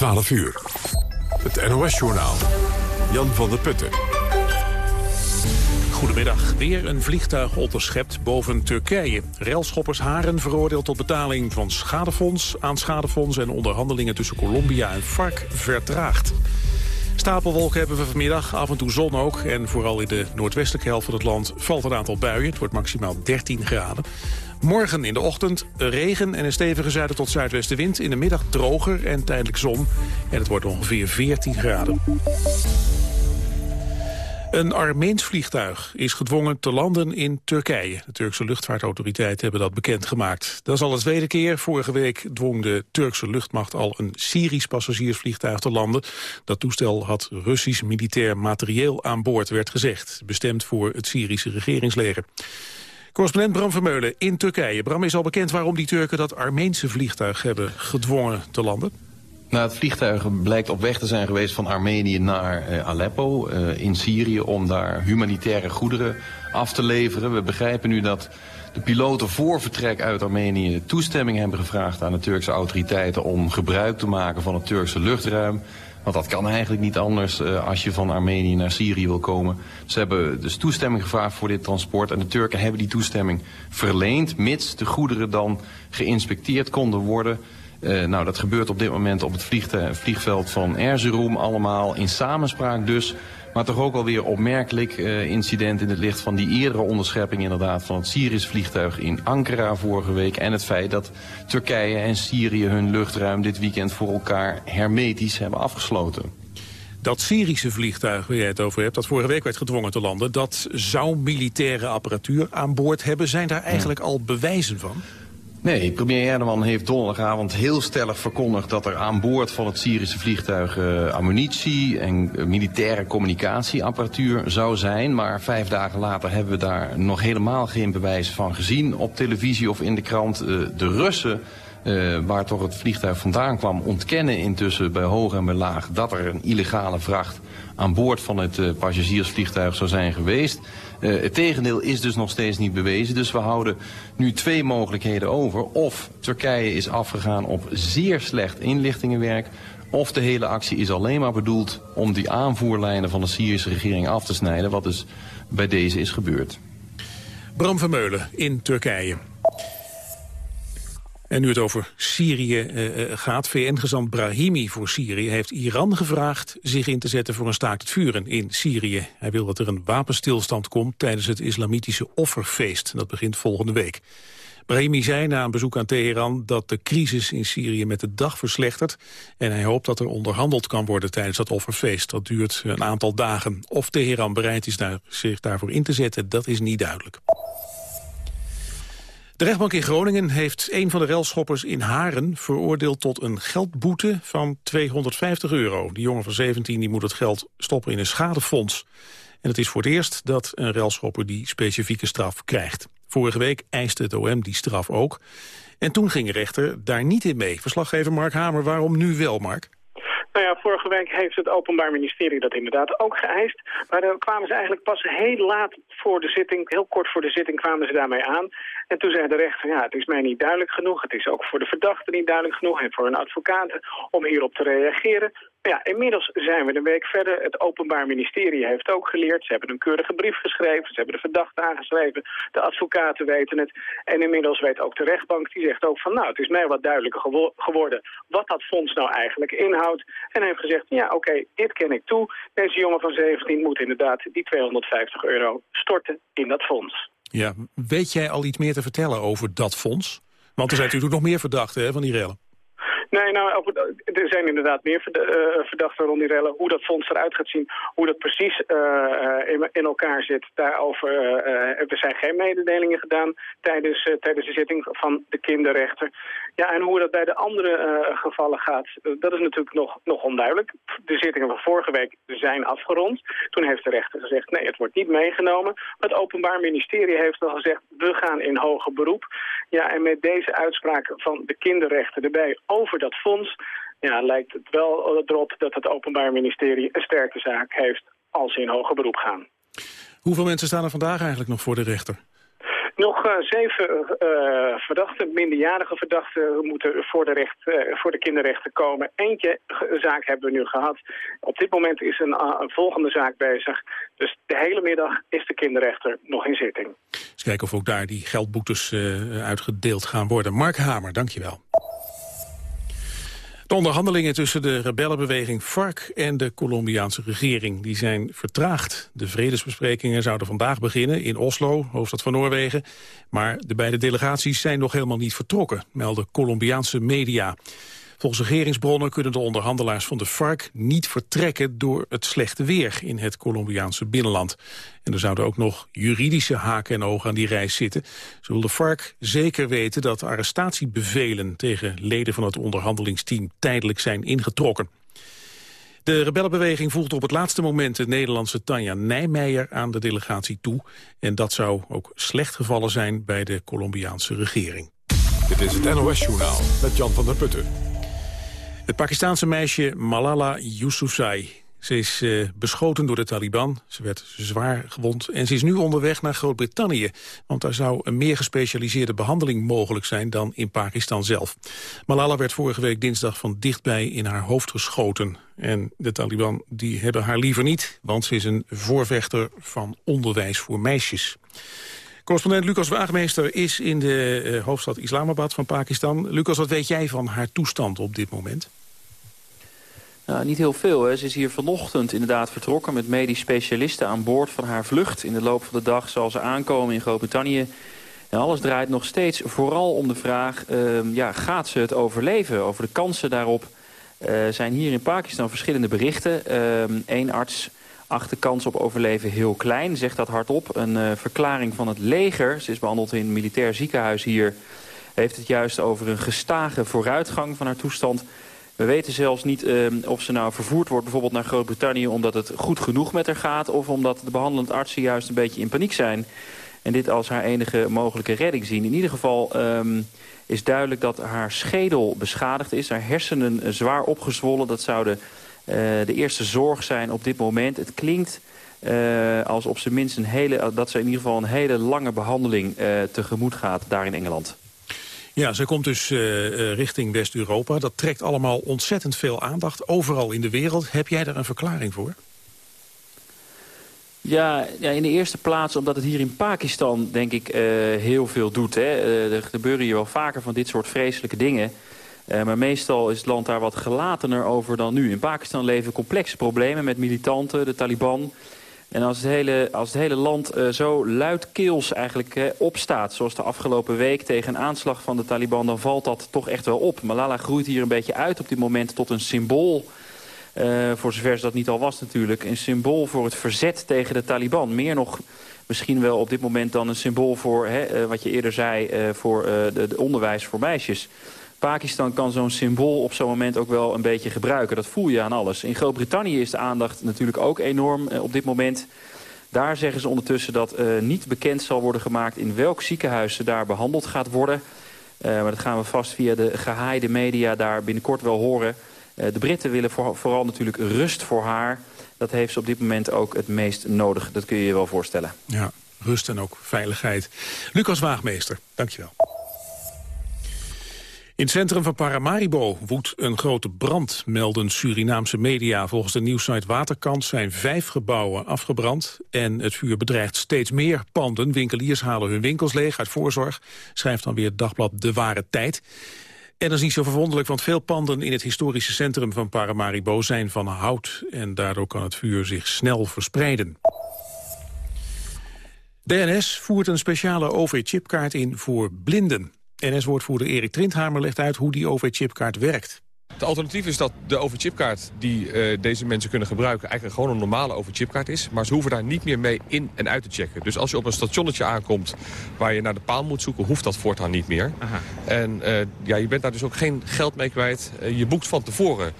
12 uur. Het NOS-journaal. Jan van der Putten. Goedemiddag. Weer een vliegtuig onderschept boven Turkije. Relschoppers Haren veroordeeld tot betaling van schadefonds aan schadefonds... en onderhandelingen tussen Colombia en FARC vertraagd. Stapelwolken hebben we vanmiddag, af en toe zon ook. En vooral in de noordwestelijke helft van het land valt een aantal buien. Het wordt maximaal 13 graden. Morgen in de ochtend regen en een stevige zuiden tot zuidwestenwind. In de middag droger en tijdelijk zon. En het wordt ongeveer 14 graden. Een Armeens vliegtuig is gedwongen te landen in Turkije. De Turkse luchtvaartautoriteiten hebben dat bekendgemaakt. Dat is al de tweede keer. Vorige week dwong de Turkse luchtmacht al een Syrisch passagiersvliegtuig te landen. Dat toestel had Russisch militair materieel aan boord, werd gezegd. Bestemd voor het Syrische regeringsleger. Correspondent Bram Vermeulen in Turkije. Bram, is al bekend waarom die Turken dat Armeense vliegtuig hebben gedwongen te landen? Nou, het vliegtuig blijkt op weg te zijn geweest van Armenië naar uh, Aleppo uh, in Syrië om daar humanitaire goederen af te leveren. We begrijpen nu dat de piloten voor vertrek uit Armenië toestemming hebben gevraagd aan de Turkse autoriteiten om gebruik te maken van het Turkse luchtruim. Want dat kan eigenlijk niet anders uh, als je van Armenië naar Syrië wil komen. Ze hebben dus toestemming gevraagd voor dit transport. En de Turken hebben die toestemming verleend, mits de goederen dan geïnspecteerd konden worden. Uh, nou, dat gebeurt op dit moment op het vliegveld van Erzurum allemaal in samenspraak dus. Maar toch ook alweer opmerkelijk uh, incident in het licht van die eerdere onderschepping inderdaad van het Syrisch vliegtuig in Ankara vorige week. En het feit dat Turkije en Syrië hun luchtruim dit weekend voor elkaar hermetisch hebben afgesloten. Dat Syrische vliegtuig waar jij het over hebt, dat vorige week werd gedwongen te landen... dat zou militaire apparatuur aan boord hebben. Zijn daar eigenlijk al bewijzen van? Nee, premier Erdogan heeft donderdagavond heel stellig verkondigd dat er aan boord van het Syrische vliegtuig uh, ammunitie en uh, militaire communicatieapparatuur zou zijn. Maar vijf dagen later hebben we daar nog helemaal geen bewijs van gezien op televisie of in de krant. Uh, de Russen uh, waar toch het vliegtuig vandaan kwam, ontkennen intussen bij hoog en bij laag dat er een illegale vracht aan boord van het uh, passagiersvliegtuig zou zijn geweest. Uh, het tegendeel is dus nog steeds niet bewezen. Dus we houden nu twee mogelijkheden over. Of Turkije is afgegaan op zeer slecht inlichtingenwerk... of de hele actie is alleen maar bedoeld om die aanvoerlijnen van de Syrische regering af te snijden... wat dus bij deze is gebeurd. Bram Vermeulen in Turkije. En nu het over Syrië uh, gaat, VN-gezant Brahimi voor Syrië heeft Iran gevraagd zich in te zetten voor een staakt het vuren in Syrië. Hij wil dat er een wapenstilstand komt tijdens het islamitische offerfeest. Dat begint volgende week. Brahimi zei na een bezoek aan Teheran dat de crisis in Syrië met de dag verslechtert. En hij hoopt dat er onderhandeld kan worden tijdens dat offerfeest. Dat duurt een aantal dagen. Of Teheran bereid is daar, zich daarvoor in te zetten, dat is niet duidelijk. De rechtbank in Groningen heeft een van de relschoppers in Haren veroordeeld tot een geldboete van 250 euro. Die jongen van 17 die moet het geld stoppen in een schadefonds. En het is voor het eerst dat een relschopper die specifieke straf krijgt. Vorige week eiste het OM die straf ook. En toen ging de rechter daar niet in mee. Verslaggever Mark Hamer, waarom nu wel, Mark? Nou ja, vorige week heeft het Openbaar Ministerie dat inderdaad ook geëist. Maar dan kwamen ze eigenlijk pas heel laat voor de zitting, heel kort voor de zitting kwamen ze daarmee aan. En toen zei de rechter, ja, het is mij niet duidelijk genoeg. Het is ook voor de verdachte niet duidelijk genoeg en voor hun advocaten om hierop te reageren. Ja, inmiddels zijn we een week verder. Het Openbaar Ministerie heeft ook geleerd. Ze hebben een keurige brief geschreven. Ze hebben de verdachte aangeschreven. De advocaten weten het. En inmiddels weet ook de rechtbank. Die zegt ook van nou, het is mij wat duidelijker gewo geworden wat dat fonds nou eigenlijk inhoudt. En heeft gezegd, ja oké, dit ken ik toe. Deze jongen van 17 moet inderdaad die 250 euro storten in dat fonds. Ja, weet jij al iets meer te vertellen over dat fonds? Want er zijn natuurlijk nog meer verdachten hè, van die rellen. Nee, nou, er zijn inderdaad meer verdachten rond die rellen. Hoe dat fonds eruit gaat zien, hoe dat precies uh, in, in, elkaar zit, daarover er zijn geen mededelingen gedaan tijdens, tijdens de zitting van de kinderrechter. Ja, en hoe dat bij de andere gevallen gaat, dat is natuurlijk nog, nog onduidelijk. De zittingen van vorige week zijn afgerond. Toen heeft de rechter gezegd, nee, het wordt niet meegenomen. Het Openbaar Ministerie heeft al gezegd, we gaan in hoger beroep. Ja, en met deze uitspraak van de kinderrechten erbij over dat fonds... Ja, lijkt het wel erop dat het Openbaar Ministerie een sterke zaak heeft als ze in hoger beroep gaan. Hoeveel mensen staan er vandaag eigenlijk nog voor de rechter? Nog uh, zeven uh, verdachten, minderjarige verdachten, moeten voor de, recht, uh, voor de kinderrechten komen. Eentje zaak hebben we nu gehad. Op dit moment is een, een, volgende zaak bezig. Dus de hele middag is de kinderrechter nog in zitting. Eens kijken of ook daar die geldboetes uitgedeeld gaan worden. Mark Hamer, dankjewel. De onderhandelingen tussen de rebellenbeweging FARC en de Colombiaanse regering die zijn vertraagd. De vredesbesprekingen zouden vandaag beginnen in Oslo, hoofdstad van Noorwegen. Maar de beide delegaties zijn nog helemaal niet vertrokken, melden Colombiaanse media. Volgens regeringsbronnen kunnen de onderhandelaars van de FARC niet vertrekken door het slechte weer in het Colombiaanse binnenland. En er zouden ook nog juridische haken en ogen aan die reis zitten. Zo wil de FARC zeker weten dat arrestatiebevelen tegen leden van het onderhandelingsteam tijdelijk zijn ingetrokken. De rebellenbeweging voegt op het laatste moment de Nederlandse Tanja Nijmeijer aan de delegatie toe. En dat zou ook slecht gevallen zijn bij de Colombiaanse regering. Dit is het NOS Journaal met Jan van der Putten. Het Pakistaanse meisje Malala Yousafzai. Ze is uh, beschoten door de Taliban. Ze werd zwaar gewond en ze is nu onderweg naar Groot-Brittannië. Want daar zou een meer gespecialiseerde behandeling mogelijk zijn dan in Pakistan zelf. Malala werd vorige week dinsdag van dichtbij in haar hoofd geschoten. En de Taliban die hebben haar liever niet, want ze is een voorvechter van onderwijs voor meisjes. Correspondent Lucas Waagmeester is in de uh, hoofdstad Islamabad van Pakistan. Lucas, wat weet jij van haar toestand op dit moment? Nou, niet heel veel. Hè. Ze is hier vanochtend inderdaad vertrokken met medisch specialisten aan boord van haar vlucht. In de loop van de dag zal ze aankomen in Groot-Brittannië. En alles draait nog steeds vooral om de vraag, uh, ja, gaat ze het overleven? Over de kansen daarop uh, zijn hier in Pakistan verschillende berichten. Eén ehm, arts acht de kans op overleven heel klein, zegt dat hardop. Een uh, verklaring van het leger, ze is behandeld in een militair ziekenhuis hier... heeft het juist over een gestage vooruitgang van haar toestand... We weten zelfs niet uh, of ze nou vervoerd wordt bijvoorbeeld naar Groot-Brittannië... omdat het goed genoeg met haar gaat... of omdat de behandelend artsen juist een beetje in paniek zijn... en dit als haar enige mogelijke redding zien. In ieder geval um, is duidelijk dat haar schedel beschadigd is. Haar hersenen uh, zwaar opgezwollen. Dat zouden uh, de eerste zorg zijn op dit moment. Het klinkt uh, als op zijn minst een hele, dat ze in ieder geval een hele lange behandeling tegemoet gaat daar in Engeland. Ja, ze komt dus uh, richting West-Europa. Dat trekt allemaal ontzettend veel aandacht, overal in de wereld. Heb jij daar een verklaring voor? Ja, ja, in de eerste plaats omdat het hier in Pakistan, denk ik, uh, heel veel doet. Hè. Er gebeuren hier wel vaker van dit soort vreselijke dingen. Maar meestal is het land daar wat gelatener over dan nu. In Pakistan leven complexe problemen met militanten, de Taliban... En als het hele, als het hele land uh, zo luidkeels eigenlijk uh, opstaat... zoals de afgelopen week tegen een aanslag van de Taliban... dan valt dat toch echt wel op. Malala groeit hier een beetje uit op dit moment tot een symbool... Uh, voor zover ze dat niet al was natuurlijk. Een symbool voor het verzet tegen de Taliban. Meer nog misschien wel op dit moment dan een symbool voor... Hè, wat je eerder zei, voor de onderwijs voor meisjes... Pakistan kan zo'n symbool op zo'n moment ook wel een beetje gebruiken. Dat voel je aan alles. In Groot-Brittannië is de aandacht natuurlijk ook enorm eh, op dit moment. Daar zeggen ze ondertussen dat uh, niet bekend zal worden gemaakt... in welk ziekenhuis ze daar behandeld gaat worden. Uh, maar dat gaan we vast via de gehaaide media daar binnenkort wel horen. De Britten willen voor, vooral natuurlijk rust voor haar. Dat heeft ze op dit moment ook het meest nodig. Dat kun je je wel voorstellen. Ja, rust en ook veiligheid. Lucas Waagmeester, dankjewel. In het centrum van Paramaribo woedt een grote brand, melden Surinaamse media. Volgens de nieuwsite Waterkant zijn vijf gebouwen afgebrand... en het vuur bedreigt steeds meer panden. Winkeliers halen hun winkels leeg uit voorzorg, schrijft dan weer het dagblad De Ware Tijd. En dat is niet zo verwonderlijk, want veel panden in het historische centrum van Paramaribo zijn van hout... en daardoor kan het vuur zich snel verspreiden. DNS voert een speciale OV-chipkaart in voor blinden. NS-woordvoerder Erik Trindhamer legt uit hoe die OV-chipkaart werkt. Het alternatief is dat de overchipkaart die uh, deze mensen kunnen gebruiken... eigenlijk gewoon een normale overchipkaart is. Maar ze hoeven daar niet meer mee in en uit te checken. Dus als je op een stationnetje aankomt waar je naar de paal moet zoeken... hoeft dat voortaan niet meer. Aha. En uh, ja, je bent daar dus ook geen geld mee kwijt. Uh, je boekt van tevoren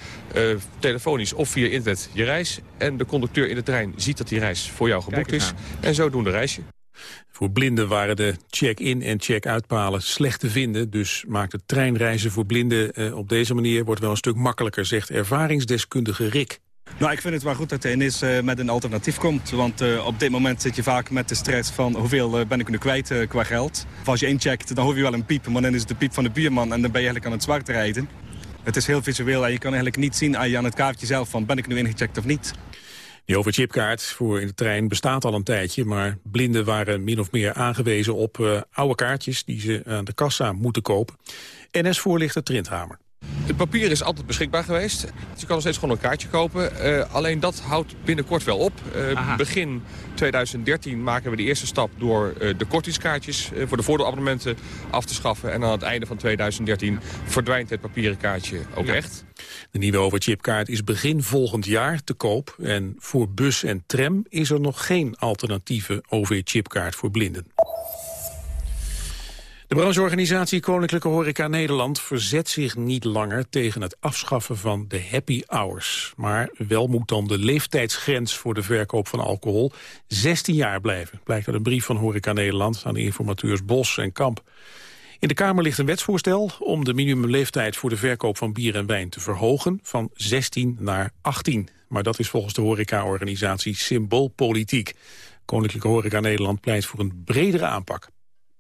telefonisch of via internet je reis. En de conducteur in de trein ziet dat die reis voor jou geboekt is. En zo doen de reisje. Voor blinden waren de check-in en check-uitpalen slecht te vinden. Dus maakt het treinreizen voor blinden eh, op deze manier wordt wel een stuk makkelijker, zegt ervaringsdeskundige Rick. Nou, ik vind het wel goed dat de NS uh, met een alternatief komt. Want uh, op dit moment zit je vaak met de stress van hoeveel uh, ben ik nu kwijt qua geld. Als je incheckt, dan hoor je wel een piep. Maar dan is het de piep van de buurman en dan ben je eigenlijk aan het zwart rijden. Het is heel visueel en je kan eigenlijk niet zien aan, je, aan het kaartje zelf van ben ik nu ingecheckt of niet. Die overchipkaart voor in de trein bestaat al een tijdje... maar blinden waren min of meer aangewezen op uh, oude kaartjes... die ze aan de kassa moeten kopen. NS-voorlichter Trindhamer. Het papier is altijd beschikbaar geweest. Dus je kan nog steeds gewoon een kaartje kopen. Uh, alleen dat houdt binnenkort wel op. Uh, begin 2013 maken we de eerste stap door uh, de kortingskaartjes voor de voordeelabonnementen af te schaffen. En aan het einde van 2013 verdwijnt het papieren kaartje ook ja. echt. De nieuwe overchipkaart is begin volgend jaar te koop. En voor bus en tram is er nog geen alternatieve OV-chipkaart voor blinden. De brancheorganisatie Koninklijke Horeca Nederland verzet zich niet langer tegen het afschaffen van de happy hours. Maar wel moet dan de leeftijdsgrens voor de verkoop van alcohol 16 jaar blijven. Blijkt uit een brief van Horeca Nederland aan de informateurs Bos en Kamp. In de Kamer ligt een wetsvoorstel om de minimumleeftijd voor de verkoop van bier en wijn te verhogen van 16 naar 18. Maar dat is volgens de horecaorganisatie symboolpolitiek. Koninklijke Horeca Nederland pleit voor een bredere aanpak.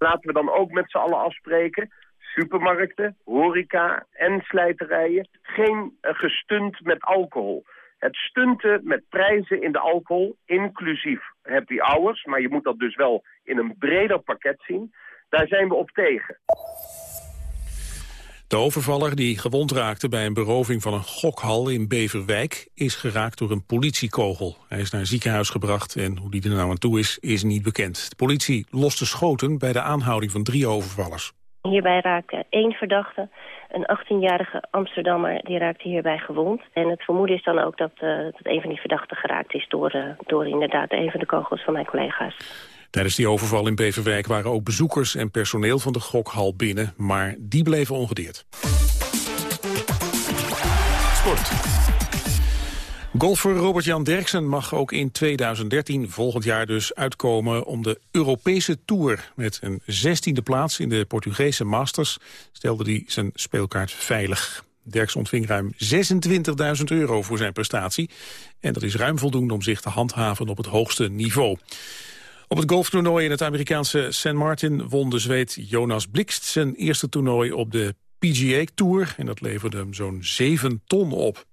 Laten we dan ook met z'n allen afspreken. Supermarkten, horeca en slijterijen. Geen uh, gestunt met alcohol. Het stunten met prijzen in de alcohol, inclusief happy hours... maar je moet dat dus wel in een breder pakket zien... daar zijn we op tegen. De overvaller die gewond raakte bij een beroving van een gokhal in Beverwijk is geraakt door een politiekogel. Hij is naar een ziekenhuis gebracht en hoe die er nou aan toe is, is niet bekend. De politie loste schoten bij de aanhouding van drie overvallers. Hierbij raakte één verdachte, een 18-jarige Amsterdammer, die raakte hierbij gewond. En het vermoeden is dan ook dat, uh, dat een van die verdachten geraakt is door, uh, door inderdaad een van de kogels van mijn collega's. Tijdens die overval in Beverwijk waren ook bezoekers en personeel van de gokhal binnen, maar die bleven ongedeerd. Sport. Golfer Robert-Jan Derksen mag ook in 2013, volgend jaar dus, uitkomen om de Europese Tour. Met een zestiende plaats in de Portugese Masters stelde hij zijn speelkaart veilig. Derks ontving ruim 26.000 euro voor zijn prestatie. En dat is ruim voldoende om zich te handhaven op het hoogste niveau. Op het golftoernooi in het Amerikaanse St. Martin won de Zweed Jonas Blikst zijn eerste toernooi op de PGA Tour. En dat leverde hem zo'n 7 ton op.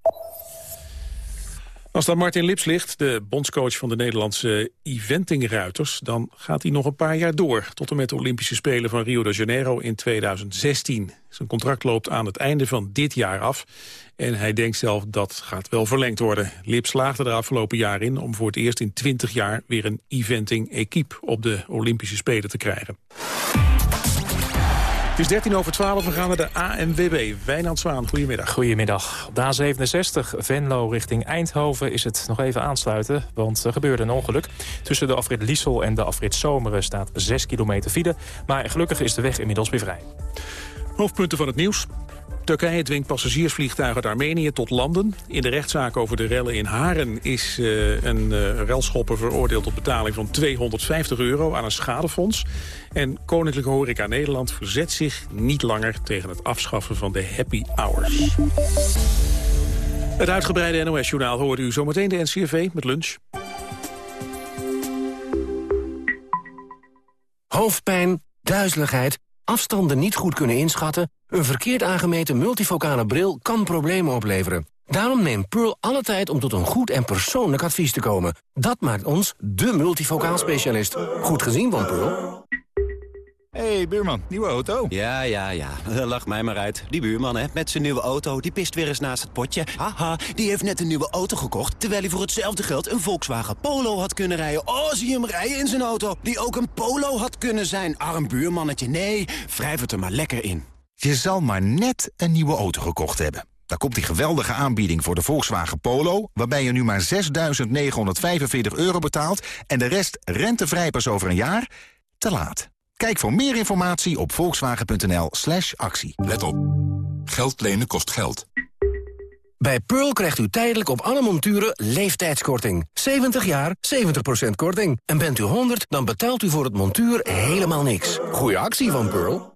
Als dan Martin Lips ligt, de bondscoach van de Nederlandse eventingruiters... dan gaat hij nog een paar jaar door, tot en met de Olympische Spelen van Rio de Janeiro in 2016. Zijn contract loopt aan het einde van dit jaar af. En hij denkt zelf dat gaat wel verlengd worden. Lips slaagde er afgelopen jaar in om voor het eerst in 20 jaar... weer een eventing-equipe op de Olympische Spelen te krijgen. Het is 13 over 12, we gaan naar de ANWB. Wijnand Zwaan, goedemiddag. Goedemiddag. Op de A67 Venlo richting Eindhoven is het nog even aansluiten... want er gebeurde een ongeluk. Tussen de afrit Liesel en de afrit Zomeren staat 6 kilometer file... maar gelukkig is de weg inmiddels weer vrij. Hoofdpunten van het nieuws. Turkije dwingt passagiersvliegtuigen uit Armenië tot landen. In de rechtszaak over de rellen in Haren is uh, een uh, relschopper veroordeeld tot betaling van 250 euro aan een schadefonds. En Koninklijke Horeca Nederland verzet zich niet langer tegen het afschaffen van de happy hours. Het uitgebreide NOS-journaal hoort u zometeen de NCRV met lunch. Hoofdpijn, duizeligheid, afstanden niet goed kunnen inschatten... een verkeerd aangemeten multifocale bril kan problemen opleveren. Daarom neemt Pearl alle tijd om tot een goed en persoonlijk advies te komen. Dat maakt ons de multifocaal specialist. Goed gezien van Pearl hey, buurman, nieuwe auto? Ja, ja, ja. Lach mij maar uit. Die buurman, hè, met zijn nieuwe auto, die pist weer eens naast het potje. Haha, die heeft net een nieuwe auto gekocht... terwijl hij voor hetzelfde geld een Volkswagen Polo had kunnen rijden. Oh, zie hem rijden in zijn auto, die ook een Polo had kunnen zijn. Arm buurmannetje, nee, wrijf het er maar lekker in. Je zal maar net een nieuwe auto gekocht hebben. Daar komt die geweldige aanbieding voor de Volkswagen Polo... waarbij je nu maar 6.945 euro betaalt... en de rest rentevrij pas over een jaar? Te laat. Kijk voor meer informatie op volkswagen.nl slash actie. Let op. Geld lenen kost geld. Bij Pearl krijgt u tijdelijk op alle monturen leeftijdskorting. 70 jaar, 70% korting. En bent u 100, dan betaalt u voor het montuur helemaal niks. Goeie actie van Pearl.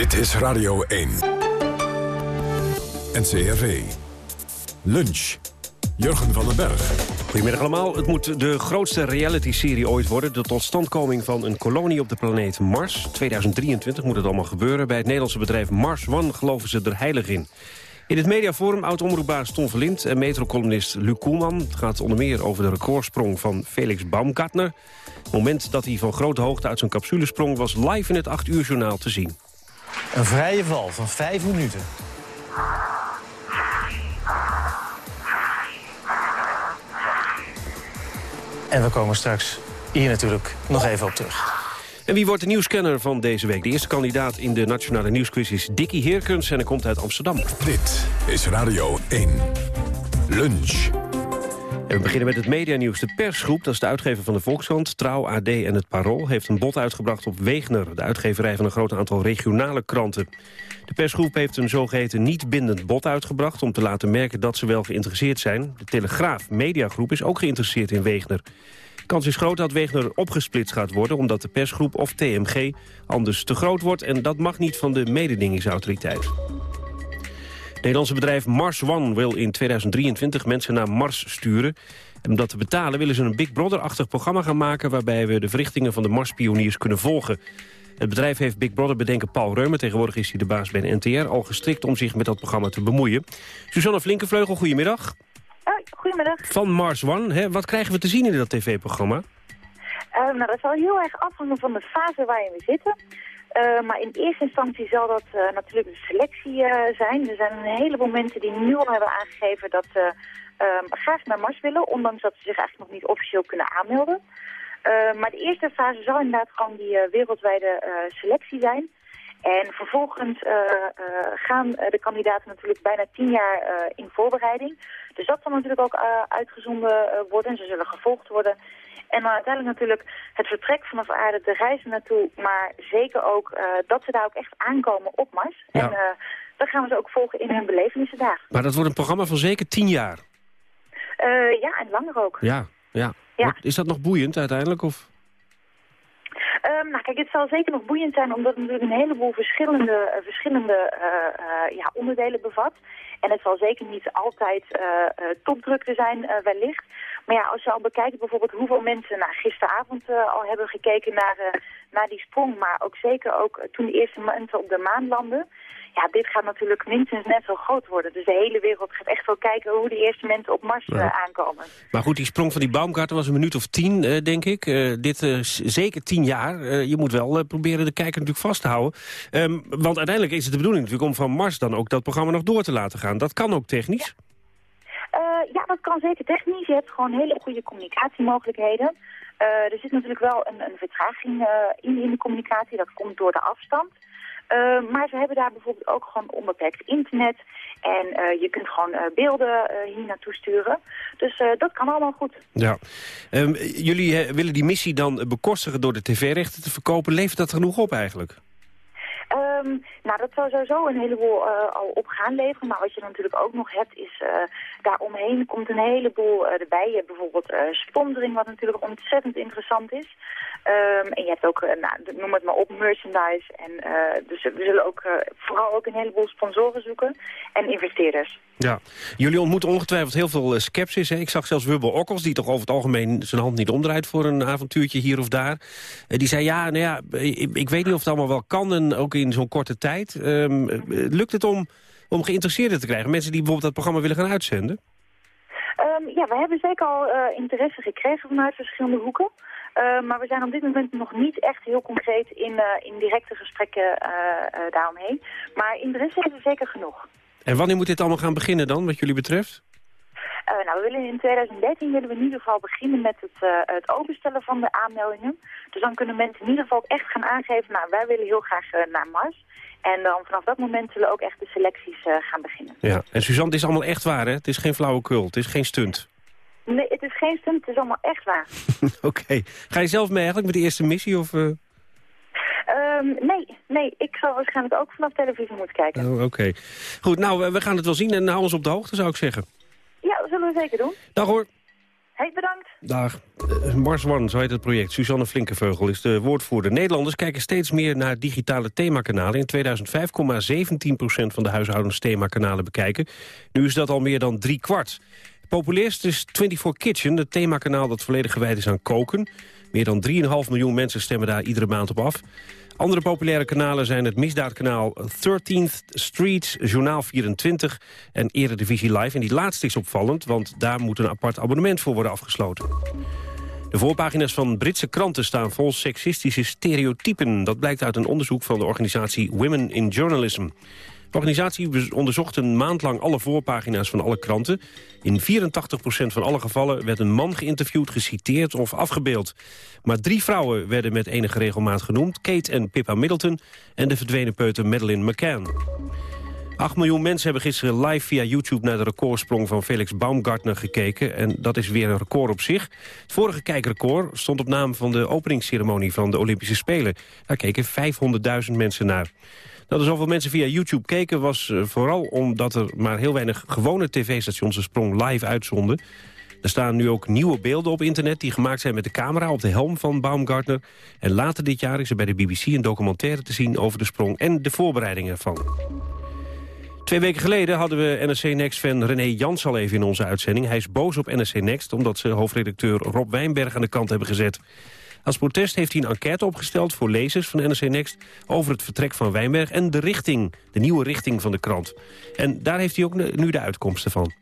Dit is Radio 1. NCRV. Lunch. Jurgen van den Berg. Goedemiddag allemaal. Het moet de grootste reality-serie ooit worden. De totstandkoming van een kolonie op de planeet Mars. 2023 moet het allemaal gebeuren. Bij het Nederlandse bedrijf Mars One geloven ze er heilig in. In het mediaforum oud-omroepbaas Ton Verlind en metrocolumnist Luc Koelman. Het gaat onder meer over de recordsprong van Felix Baumgartner. Het moment dat hij van grote hoogte uit zijn capsule sprong... was live in het 8 uur journaal te zien. Een vrije val van 5 minuten. En we komen straks hier natuurlijk nog even op terug. En wie wordt de nieuwscanner van deze week? De eerste kandidaat in de Nationale Nieuwsquiz is Dickie Heerkens... en hij komt uit Amsterdam. Dit is Radio 1. Lunch. We beginnen met het medianieuws. De persgroep, dat is de uitgever van de Volkskrant, Trouw, AD en het Parool... heeft een bod uitgebracht op Wegener, de uitgeverij van een groot aantal regionale kranten. De persgroep heeft een zogeheten niet bindend bod uitgebracht... om te laten merken dat ze wel geïnteresseerd zijn. De Telegraaf Mediagroep is ook geïnteresseerd in Wegener. De kans is groot dat Wegener opgesplitst gaat worden... omdat de persgroep of TMG anders te groot wordt... en dat mag niet van de mededingingsautoriteit. Nederlandse bedrijf Mars One wil in 2023 mensen naar Mars sturen. En om dat te betalen willen ze een Big Brother-achtig programma gaan maken... waarbij we de verrichtingen van de Marspioniers kunnen volgen. Het bedrijf heeft Big Brother bedenken Paul Reumer... tegenwoordig is hij de baas bij de NTR... al gestrikt om zich met dat programma te bemoeien. Susanne Flinkenvleugel, goedemiddag. Hoi, goedemiddag. Van Mars One, hè? wat krijgen we te zien in dat tv-programma? Uh, nou, dat zal heel erg afhangen van de fase waarin we zitten. Uh, maar in eerste instantie zal dat uh, natuurlijk de selectie uh, zijn. Er zijn een heleboel mensen die nu al hebben aangegeven dat ze graag naar Mars willen, ondanks dat ze zich eigenlijk nog niet officieel kunnen aanmelden. maar de eerste fase zal inderdaad gewoon die wereldwijde selectie zijn. En vervolgens gaan de kandidaten natuurlijk bijna tien jaar in voorbereiding. Dus dat zal natuurlijk ook uitgezonden worden. Ze zullen gevolgd worden. En dan uiteindelijk natuurlijk het vertrek vanaf aarde, de reizen naartoe, maar zeker ook uh, dat ze daar ook echt aankomen op Mars. Ja. En uh, dat gaan we ze ook volgen in hun belevenissen daar. Maar dat wordt een programma van zeker tien jaar? Uh, ja, en langer ook. Ja, ja. ja. Is dat nog boeiend uiteindelijk? Of? Um, nou kijk, het zal zeker nog boeiend zijn omdat het natuurlijk een heleboel verschillende, uh, verschillende uh, uh, ja, onderdelen bevat. En het zal zeker niet altijd topdrukte zijn wellicht. Maar ja, als je al bekijkt bijvoorbeeld hoeveel mensen nou, gisteravond al hebben gekeken naar, naar die sprong. Maar ook zeker ook toen de eerste mensen op de maan landen. Ja, dit gaat natuurlijk minstens net zo groot worden. Dus de hele wereld gaat echt wel kijken hoe de eerste mensen op Mars ja. aankomen. Maar goed, die sprong van die Baumgarten was een minuut of tien, denk ik. Dit zeker tien jaar. je moet wel proberen de kijker natuurlijk vast te houden. Um, want uiteindelijk is het de bedoeling natuurlijk om van Mars dan ook dat programma nog door te laten gaan. Dat kan ook technisch? ja, dat kan zeker technisch. Je hebt gewoon hele goede communicatiemogelijkheden. er zit natuurlijk wel een, een vertraging in, in de communicatie. Dat komt door de afstand. Maar ze hebben daar bijvoorbeeld ook gewoon onbeperkt internet. En je kunt gewoon beelden hier naartoe sturen. Dus dat kan allemaal goed. Ja. Um, jullie willen die missie dan bekostigen door de tv-rechten te verkopen. Levert dat genoeg op eigenlijk? Um, nou, dat zou sowieso een heleboel uh, al op gaan leveren. Maar wat je natuurlijk ook nog hebt is, uh, daaromheen komt een heleboel uh, erbij. Je hebt bijvoorbeeld sponsoring, wat natuurlijk ontzettend interessant is. Um, en je hebt ook, nou, noem het maar op, merchandise. En, dus we zullen ook vooral ook een heleboel sponsoren zoeken en investeerders. Ja, jullie ontmoeten ongetwijfeld heel veel skepsis. Hè? Ik zag zelfs Wubbel Okkels, die toch over het algemeen zijn hand niet omdraait voor een avontuurtje hier of daar. die zei, ja, nou ja, ik weet niet of het allemaal wel kan en ook in zo'n korte tijd. Um, lukt het om, om geïnteresseerden te krijgen? Mensen die bijvoorbeeld dat programma willen gaan uitzenden? Um, ja, we hebben zeker al uh, interesse gekregen vanuit verschillende hoeken. Uh, maar we zijn op dit moment nog niet echt heel concreet in, uh, in directe gesprekken uh, daaromheen. Maar interesse is er zeker genoeg. En wanneer moet dit allemaal gaan beginnen dan, wat jullie betreft? Uh, nou, we willen in 2013 willen we in ieder geval beginnen met het, uh, het openstellen van de aanmeldingen. Dus dan kunnen mensen in ieder geval echt gaan aangeven, nou, wij willen heel graag uh, naar Mars. En dan vanaf dat moment zullen ook echt de selecties gaan beginnen. Ja, en Suzanne, het is allemaal echt waar, hè? Het is geen flauwekul, het is geen stunt. Nee, het is geen stunt, het is allemaal echt waar. Oké. Ga je zelf mee eigenlijk met de eerste missie, of... Um, nee, nee, ik zal waarschijnlijk ook vanaf televisie moeten kijken. Oh, Oké. Goed, nou, we gaan het wel zien en hou ons op de hoogte, zou ik zeggen. Dat zullen we zeker doen. Dag hoor. Hey, bedankt. Dag. Uh, Mars One, zo heet het project. Suzanne Flinkeveugel is de woordvoerder. Nederlanders kijken steeds meer naar digitale themakanalen. In 2005 17 van de huishoudens themakanalen bekijken. Nu is dat al meer dan drie kwart. Populairst is 24 Kitchen, het themakanaal dat volledig gewijd is aan koken. Meer dan 3,5 miljoen mensen stemmen daar iedere maand op af. Andere populaire kanalen zijn het misdaadkanaal 13th Street, Journaal 24 en Eredivisie Live. En die laatste is opvallend, want daar moet een apart abonnement voor worden afgesloten. De voorpagina's van Britse kranten staan vol seksistische stereotypen. Dat blijkt uit een onderzoek van de organisatie Women in Journalism. De organisatie onderzocht een maand lang alle voorpagina's van alle kranten. In 84% van alle gevallen werd een man geïnterviewd, geciteerd of afgebeeld. Maar drie vrouwen werden met enige regelmaat genoemd. Kate en Pippa Middleton en de verdwenen peuter Madeleine McCann. 8 miljoen mensen hebben gisteren live via YouTube naar de recordsprong van Felix Baumgartner gekeken. En dat is weer een record op zich. Het vorige kijkrecord stond op naam van de openingsceremonie van de Olympische Spelen. Daar keken 500.000 mensen naar. Dat er zoveel mensen via YouTube keken was eh, vooral omdat er maar heel weinig gewone tv-stations de sprong live uitzonden. Er staan nu ook nieuwe beelden op internet die gemaakt zijn met de camera op de helm van Baumgartner. En later dit jaar is er bij de BBC een documentaire te zien over de sprong en de voorbereidingen ervan. Twee weken geleden hadden we NRC Next-fan René Jans al even in onze uitzending. Hij is boos op NRC Next omdat ze hoofdredacteur Rob Wijnberg aan de kant hebben gezet. Als protest heeft hij een enquête opgesteld voor lezers van NRC Next... over het vertrek van Wijnberg en de richting, de nieuwe richting van de krant. En daar heeft hij ook nu de uitkomsten van.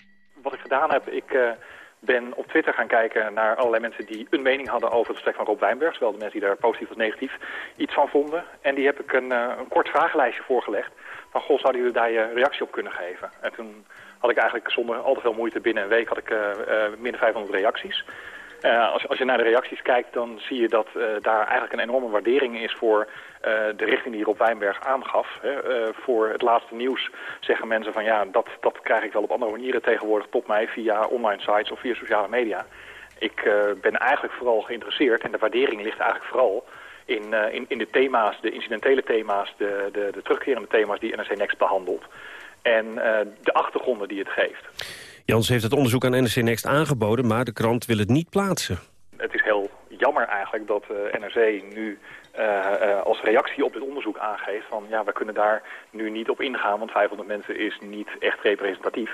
Wat ik gedaan heb, ik uh, ben op Twitter gaan kijken naar allerlei mensen... die een mening hadden over het vertrek van Rob Wijnberg. Zowel de mensen die daar positief of negatief iets van vonden. En die heb ik een, uh, een kort vragenlijstje voorgelegd. Van, goh, zouden jullie daar je reactie op kunnen geven? En toen had ik eigenlijk zonder al te veel moeite binnen een week... had ik uh, dan 500 reacties... Uh, als, als, je naar de reacties kijkt, dan zie je dat uh, daar eigenlijk een enorme waardering is voor uh, de richting die Rob Wijnberg aangaf. Hè. voor het laatste nieuws zeggen mensen van ja, dat, dat krijg ik wel op andere manieren tegenwoordig tot mij via online sites of via sociale media. Ik ben eigenlijk vooral geïnteresseerd en de waardering ligt eigenlijk vooral in, in, in de thema's, de incidentele thema's, de, de, de terugkerende thema's die NRC Next behandelt. En de achtergronden die het geeft. Jans heeft het onderzoek aan NRC Next aangeboden, maar de krant wil het niet plaatsen. Het is heel jammer eigenlijk dat uh, NRC nu uh, uh, als reactie op dit onderzoek aangeeft van ja, we kunnen daar nu niet op ingaan, want 500 mensen is niet echt representatief.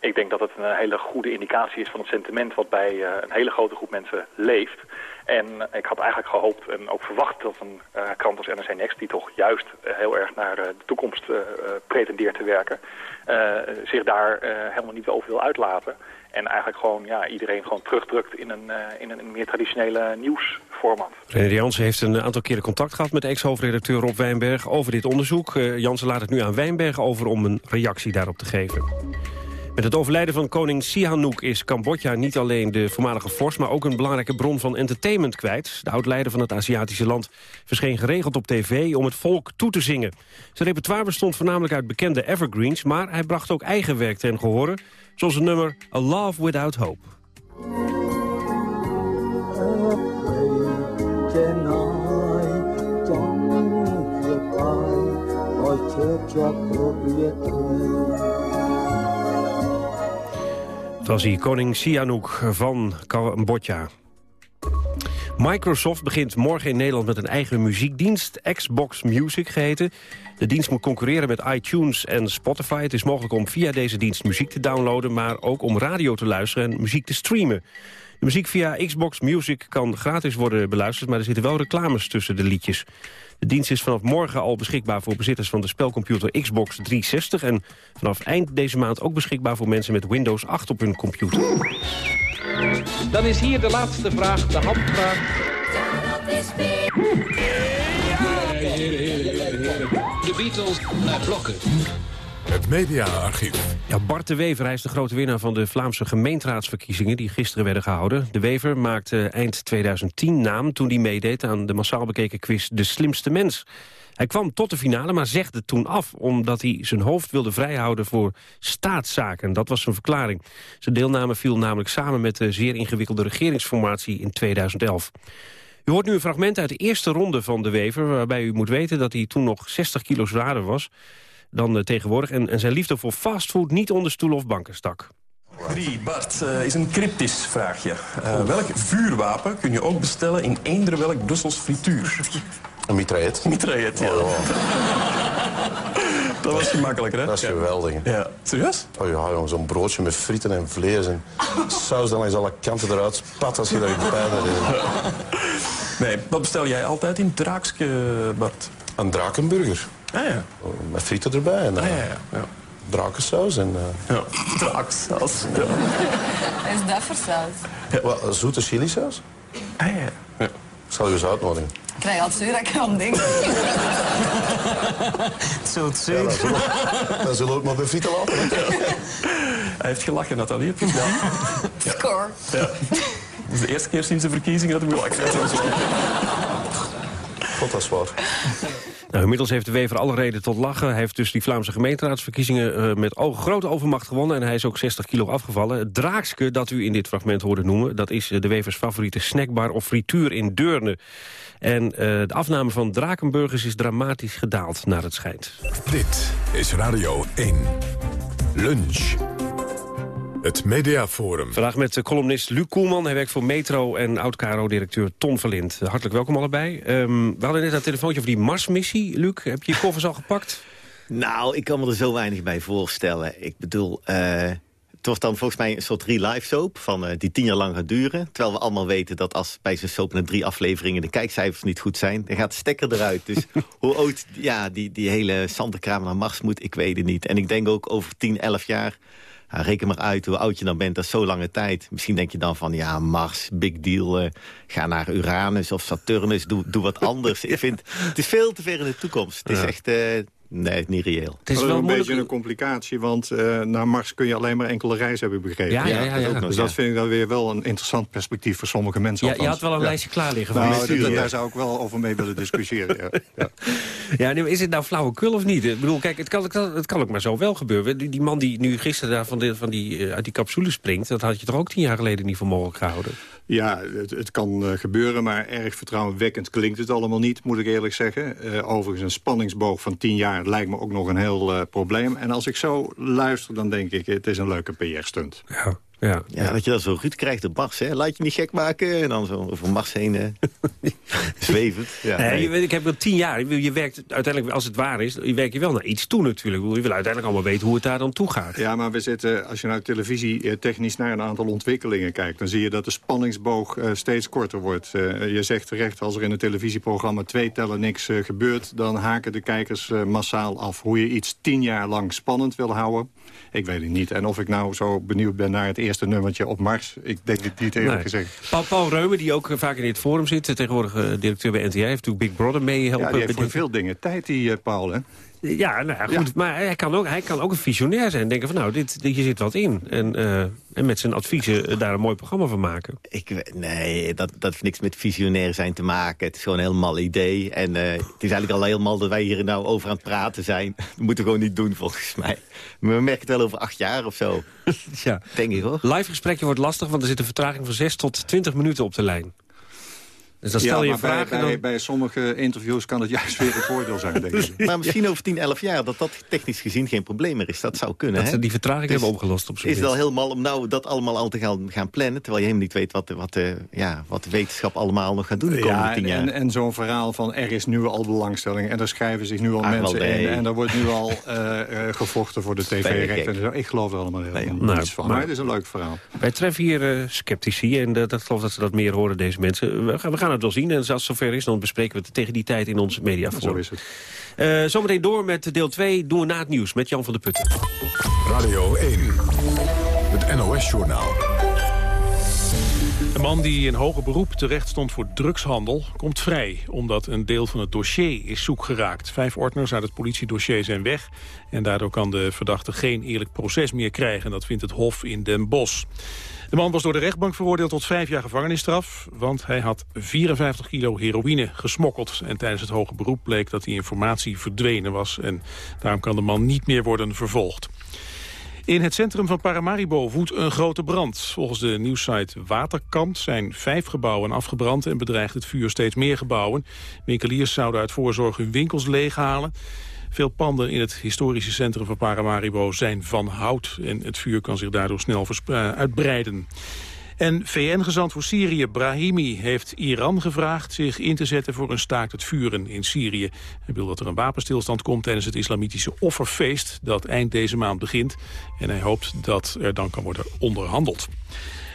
Ik denk dat het een hele goede indicatie is van het sentiment wat bij een hele grote groep mensen leeft. En ik had eigenlijk gehoopt en ook verwacht dat een uh, krant als NRC Next... die toch juist uh, heel erg naar de toekomst pretendeert te werken... zich daar helemaal niet over wil uitlaten. En eigenlijk gewoon ja, iedereen gewoon terugdrukt in een, in een meer traditionele nieuwsformat. René Jansen heeft een aantal keren contact gehad met ex-hoofdredacteur Rob Wijnberg over dit onderzoek. Jansen laat het nu aan Wijnberg over om een reactie daarop te geven. Met het overlijden van koning Sihanouk is Cambodja niet alleen de voormalige vorst... maar ook een belangrijke bron van entertainment kwijt. De oud-leider van het Aziatische land verscheen geregeld op tv om het volk toe te zingen. Zijn repertoire bestond voornamelijk uit bekende evergreens... maar hij bracht ook eigen werk ten gehore, zoals het nummer A Love Without Hope. Was hij, koning Sihanouk van Cambodja. Microsoft begint morgen in Nederland met een eigen muziekdienst, Xbox Music geheten. De dienst moet concurreren met iTunes en Spotify. Het is mogelijk om via deze dienst muziek te downloaden... maar ook om radio te luisteren en muziek te streamen. De muziek via Xbox Music kan gratis worden beluisterd... maar er zitten wel reclames tussen de liedjes. De dienst is vanaf morgen al beschikbaar voor bezitters van de spelcomputer Xbox 360... en vanaf eind deze maand ook beschikbaar voor mensen met Windows 8 op hun computer. Dan is hier de laatste vraag, de handvraag. De Beatles naar blokken. Het mediaarchief. Ja, Bart de Wever hij is de grote winnaar van de Vlaamse gemeenteraadsverkiezingen... die gisteren werden gehouden. De Wever maakte eind 2010 naam toen hij meedeed aan de massaal bekeken quiz De Slimste Mens. Hij kwam tot de finale, maar zegde toen af... omdat hij zijn hoofd wilde vrijhouden voor staatszaken. Dat was zijn verklaring. Zijn deelname viel namelijk samen met de zeer ingewikkelde regeringsformatie in 2011. U hoort nu een fragment uit de eerste ronde van de Wever... waarbij u moet weten dat hij toen nog 60 kilo zwaarder was dan eh, tegenwoordig... En, en zijn liefde voor fastfood niet onder stoelen of banken stak. 3. Bart, eh, is een cryptisch vraagje. Eh, welk vuurwapen kun je ook bestellen in eender welk Brussels frituur? Een mitraillet. Mitraillet, ja. Dat was gemakkelijker, hè? Dat is geweldig. Ja. Serieus? Oh ja, jongen, zo'n broodje met frieten en vlees en saus dan langs alle kanten eruit spat als je dat in de pijn hebt. Nee, wat bestel jij altijd in Draakske, Bart? Een drakenburger. Ah ja. Met frieten erbij en Ah, uh, ja, ja. ja. drakensaus en... Uh, ja. Draaksaus. Ja. Wat is dat voor saus? Ja, wat, zoete chilisaus? Ah ja. ja. Ik zal u eens uitnodigen. Ik krijg altijd zuur dat ik aan denk. Zoet, zoet. Ja, dan zullen we het maar bij frieten laten. Hij heeft gelachen, Nathalie. Gedaan? Score. Ja. Dat is de eerste keer sinds de verkiezingen dat hij gelachen heeft. God, dat is waar. Nou, inmiddels heeft de Wever alle reden tot lachen. Hij heeft dus die Vlaamse gemeenteraadsverkiezingen uh, met grote overmacht gewonnen. En hij is ook 60 kilo afgevallen. Het draakske dat u in dit fragment hoorde noemen... dat is de Wevers favoriete snackbar of frituur in Deurne. En uh, de afname van Drakenburgers is dramatisch gedaald naar het schijnt. Dit is Radio 1. Lunch. Het Mediaforum. Vandaag met columnist Luc Koelman. Hij werkt voor Metro en oud-KRO-directeur Ton Verlind. Hartelijk welkom allebei. Um, we hadden net een telefoontje over die Marsmissie. Luc, heb je je koffers al gepakt? Nou, ik kan me er zo weinig bij voorstellen. Ik bedoel, uh, het wordt dan volgens mij een soort real-life soap... Van, uh, die tien jaar lang gaat duren. Terwijl we allemaal weten dat als bij zo'n soap... na drie afleveringen de kijkcijfers niet goed zijn... dan gaat de stekker eruit. Dus hoe oud ja, die, die hele Sanderkramer naar Mars moet, ik weet het niet. En ik denk ook over 10, 11 jaar... Ja, reken maar uit hoe oud je dan bent, dat is zo lange tijd. Misschien denk je dan van, ja, Mars, big deal. Uh, ga naar Uranus of Saturnus, doe, doe wat anders. Ik vind, het is veel te ver in de toekomst. Het is echt... Uh, Nee, niet reëel. Het is wel een beetje een complicatie, want uh, naar Mars kun je alleen maar enkele reizen, heb ik begrepen. Ja, ja, ja, ja. Dus dat vind ik dan weer wel een interessant perspectief voor sommige mensen. Ja, je had wel een Ja. lijstje klaar liggen. Nou, van daar zou ik wel over mee willen discussiëren. ja. Ja. Ja, nee, maar is het nou flauwekul of niet? Ik bedoel, kijk, het kan, het kan, het kan ook maar zo wel gebeuren. Die, die man die nu gisteren daar van, de, van die, uh, uit die capsule springt... dat had je toch ook tien jaar geleden niet voor mogelijk gehouden? Ja, het, kan uh, gebeuren, maar erg vertrouwenwekkend klinkt het allemaal niet, moet ik eerlijk zeggen. Uh, overigens, een spanningsboog van tien jaar lijkt me ook nog een heel uh, probleem. En als ik zo luister, dan denk ik, het is een leuke PR-stunt. Ja. Ja, ja, dat je dat zo goed krijgt op Mars, hè? Laat je niet gek maken en dan zo over Mars heen uh, zwevend. Ja, nee, nee. Je, weet, ik heb wel tien jaar. Je werkt uiteindelijk, als het waar is, je werk je wel naar iets toe natuurlijk. Je wil uiteindelijk allemaal weten hoe het daar dan toe gaat. Ja, maar we zitten, als je nou televisie uh, technisch naar een aantal ontwikkelingen kijkt... dan zie je dat de spanningsboog uh, steeds korter wordt. Uh, je zegt terecht, als er in een televisieprogramma twee tellen niks uh, gebeurt... dan haken de kijkers uh, massaal af. Hoe je iets tien jaar lang spannend wil houden, ik weet het niet. En of ik nou zo benieuwd ben naar het eerste nummertje op Mars... ik denk het niet eerlijk nee. gezegd. Paul, Paul Reumer, die ook vaak in dit forum zit... tegenwoordig uh, directeur bij NTI, heeft natuurlijk Big Brother meehelpen. Ja, die heeft voor veel dingen tijd, die Paul, hè? Ja, nou ja, goed. Ja. Maar hij kan, ook, hij kan ook een visionair zijn. Denken van, nou, dit, dit, hier zit wat in. En, uh, en met zijn adviezen daar een mooi programma van maken. Ik, nee, dat, dat heeft niks met visionair zijn te maken. Het is gewoon een heel mal idee. En uh, het is eigenlijk al heel mal dat wij hier nou over aan het praten zijn. Dat moeten we gewoon niet doen, volgens mij. Maar we merken het wel over acht jaar of zo. ja. Denk ik, hoor. Live gesprekje wordt lastig, want er zit een vertraging van 6 tot 20 minuten op de lijn. Dus dan stel ja, je vragen... Bij, bij, dan... bij, sommige interviews kan het juist weer een voordeel zijn, denk ik. maar misschien over 10, 11 jaar dat dat technisch gezien geen probleem meer is. Dat zou kunnen, Dat hè? ze die vertraging dus hebben opgelost op Is het wel heel mal om nou dat allemaal al te gaan, gaan plannen... terwijl je helemaal niet weet wat, wat, uh, ja, wat de wetenschap allemaal nog gaat doen de komende ja, 10 jaar. En, en zo'n verhaal van er is nu al belangstelling... en er schrijven zich nu al Ach, mensen nee. in... en er wordt nu al uh, uh, gevochten voor de tv-rechten. Ik geloof er allemaal helemaal nee, niets van. Maar, het is een leuk verhaal. Wij treffen hier sceptici en dat geloof dat ze dat meer horen, deze mensen. We gaan, we gaan het wel zien en zelfs zover is, dan bespreken we het tegen die tijd in ons mediaforum. Zo is het. Uh, zometeen door met deel 2, doen we na het nieuws met Jan van der Putten. Radio 1, het NOS-journaal. De man die in hoger beroep terecht stond voor drugshandel komt vrij... omdat een deel van het dossier is zoek geraakt. Vijf ordners uit het politiedossier zijn weg... en daardoor kan de verdachte geen eerlijk proces meer krijgen. Dat vindt het Hof in Den Bosch. De man was door de rechtbank veroordeeld tot vijf jaar gevangenisstraf... want hij had 54 kilo heroïne gesmokkeld. En tijdens het hoge beroep bleek dat die informatie verdwenen was... en daarom kan de man niet meer worden vervolgd. In het centrum van Paramaribo woedt een grote brand. Volgens de nieuwssite Waterkant zijn vijf gebouwen afgebrand... en bedreigt het vuur steeds meer gebouwen. Winkeliers zouden uit voorzorg hun winkels leeghalen. Veel panden in het historische centrum van Paramaribo zijn van hout... en het vuur kan zich daardoor snel uitbreiden. En VN-gezant voor Syrië, Brahimi, heeft Iran gevraagd zich in te zetten voor een staakt het vuren in Syrië. Hij wil dat er een wapenstilstand komt tijdens het islamitische offerfeest dat eind deze maand begint. En hij hoopt dat er dan kan worden onderhandeld.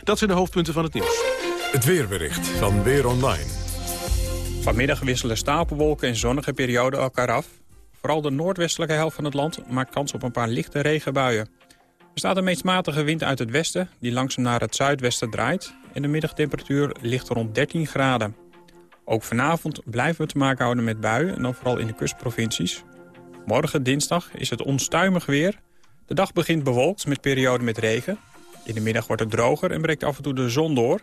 Dat zijn de hoofdpunten van het nieuws. Het weerbericht van Weer Online. Vanmiddag wisselen stapelwolken en zonnige perioden elkaar af. Vooral de noordwestelijke helft van het land maakt kans op een paar lichte regenbuien. Er staat een meest matige wind uit het westen die langzaam naar het zuidwesten draait. En de middagtemperatuur ligt rond 13 graden. Ook vanavond blijven we te maken houden met buien en dan vooral in de kustprovincies. Morgen dinsdag is het onstuimig weer. De dag begint bewolkt met perioden met regen. In de middag wordt het droger en breekt af en toe de zon door.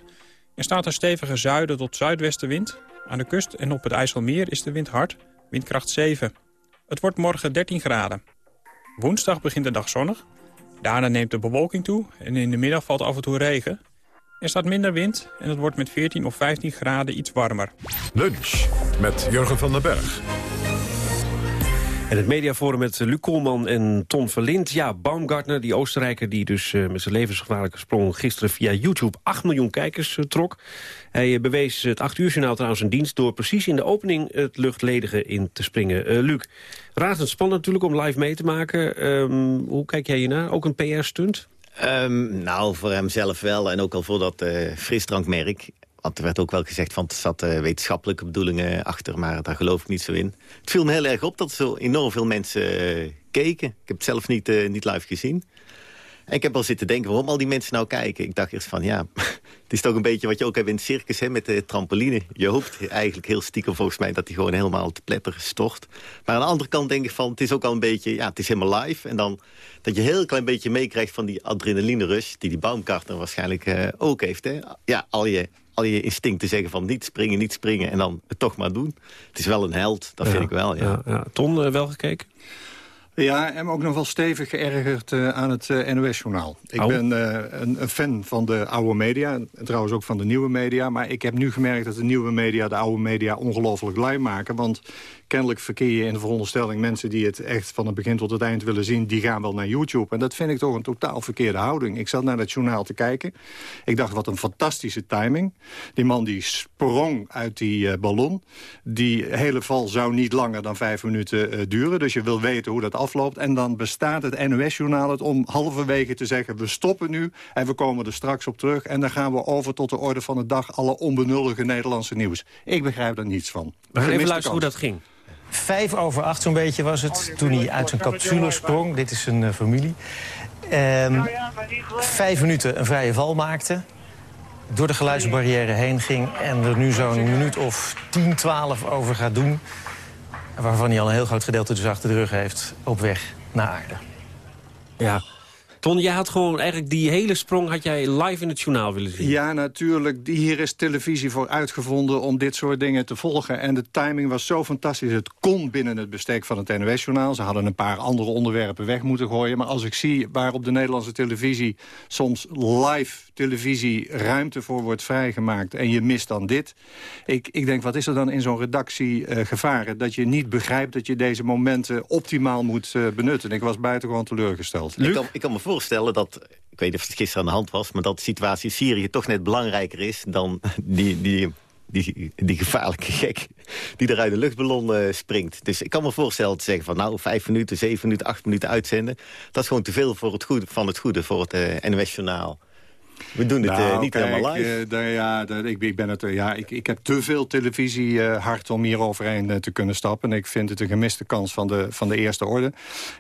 Er staat een stevige zuiden tot zuidwestenwind. Aan de kust en op het IJsselmeer is de wind hard, windkracht 7. Het wordt morgen 13 graden. Woensdag begint de dag zonnig. Daarna neemt de bewolking toe en in de middag valt af en toe regen. Er staat minder wind en het wordt met 14 of 15 graden iets warmer. Lunch met Jurgen van den Berg. En het mediaforum met Luc Koolman en Ton Verlind. Ja, Baumgartner, die Oostenrijker die dus uh, met zijn levensgevaarlijke sprong... gisteren via YouTube 8 miljoen kijkers uh, trok. Hij uh, bewees het 8 uur journaal trouwens een dienst... door precies in de opening het luchtledige in te springen. Luc, razend spannend natuurlijk om live mee te maken. Um, hoe kijk jij hiernaar? Ook een PR-stunt? Um, nou, voor hemzelf wel. En ook al voor dat frisdrankmerk. Want er werd ook wel gezegd van er zat uh, wetenschappelijke bedoelingen achter, maar daar geloof ik niet zo in. Het viel me heel erg op dat zo enorm veel mensen uh, keken. Ik heb het zelf niet, uh, niet live gezien. En ik heb al zitten denken, waarom al die mensen nou kijken? Ik dacht eerst van, ja, het is toch een beetje wat je ook hebt in het circus hè, met de trampoline. Je hoopt eigenlijk heel stiekem volgens mij dat die gewoon helemaal te pletter stort. Maar aan de andere kant denk ik van, het is ook al een beetje, ja, het is helemaal live. En dan dat je een heel klein beetje meekrijgt van die adrenaline rush... die die Baumgartner waarschijnlijk ook heeft. Hè? Ja, al je, al je instincten zeggen van niet springen, niet springen... en dan het toch maar doen. Het is wel een held, dat ja, vind ik wel, ja. ja, ja. Ton, uh, wel gekeken? Ja, en ook nog wel stevig geërgerd uh, aan het uh, NOS-journaal. Ik ben uh, een, een, fan van de oude media, en trouwens ook van de nieuwe media. Maar ik heb nu gemerkt dat de nieuwe media de oude media ongelooflijk lui maken. Want kennelijk verkeer je in de veronderstelling... mensen die het echt van het begin tot het eind willen zien... die gaan wel naar YouTube. En dat vind ik toch een totaal verkeerde houding. Ik zat naar dat journaal te kijken. Ik dacht, wat een fantastische timing. Die man die sprong uit die ballon. Die hele val zou niet langer dan vijf minuten duren. Dus je wil weten hoe dat afloopt. En dan bestaat het NOS-journaal het om halverwege te zeggen... we stoppen nu en we komen er straks op terug. En dan gaan we over tot de orde van de dag... alle onbenullige Nederlandse nieuws. Ik begrijp er niets van. We gaan even luisteren hoe dat ging. Vijf over acht zo'n beetje was het toen hij uit zijn capsule sprong. Dit is zijn uh, familie. Um, vijf minuten een vrije val maakte. Door de geluidsbarrière heen ging. En er nu zo'n minuut of 10, 12 over gaat doen. Waarvan hij al een heel groot gedeelte dus achter de rug heeft. Op weg naar aarde. Ja. Ton, jij had gewoon eigenlijk die hele sprong had jij live in het journaal willen zien. Ja, natuurlijk. Hier is televisie voor uitgevonden om dit soort dingen te volgen. En de timing was zo fantastisch. Het kon binnen het bestek van het NOS-journaal. Ze hadden een paar andere onderwerpen weg moeten gooien. Maar als ik zie waar op de Nederlandse televisie soms live televisie ruimte voor wordt vrijgemaakt... en je mist dan dit. Ik, ik denk, wat is er dan in zo'n redactie uh, gevaren? Dat je niet begrijpt dat je deze momenten optimaal moet uh, benutten. Ik was buitengewoon teleurgesteld. Ik kan, ik kan me voorstellen dat, ik weet niet of het gisteren aan de hand was... maar dat de situatie in Syrië toch net belangrijker is dan die... die die, die gevaarlijke gek die er uit de luchtballon uh, springt. Dus ik kan me voorstellen te zeggen van nou, vijf minuten, zeven minuten, acht minuten uitzenden. Dat is gewoon te veel voor het goede, van het goede, voor het uh, NOS-journaal. We doen het Nou, niet kijk, helemaal live. eh, daar- ja, daar- ik, ik, ben het, eh, ja ik, ik heb te veel televisie eh, hard om hier overheen eh, te kunnen stappen. En ik vind het een gemiste kans van de, van de eerste orde.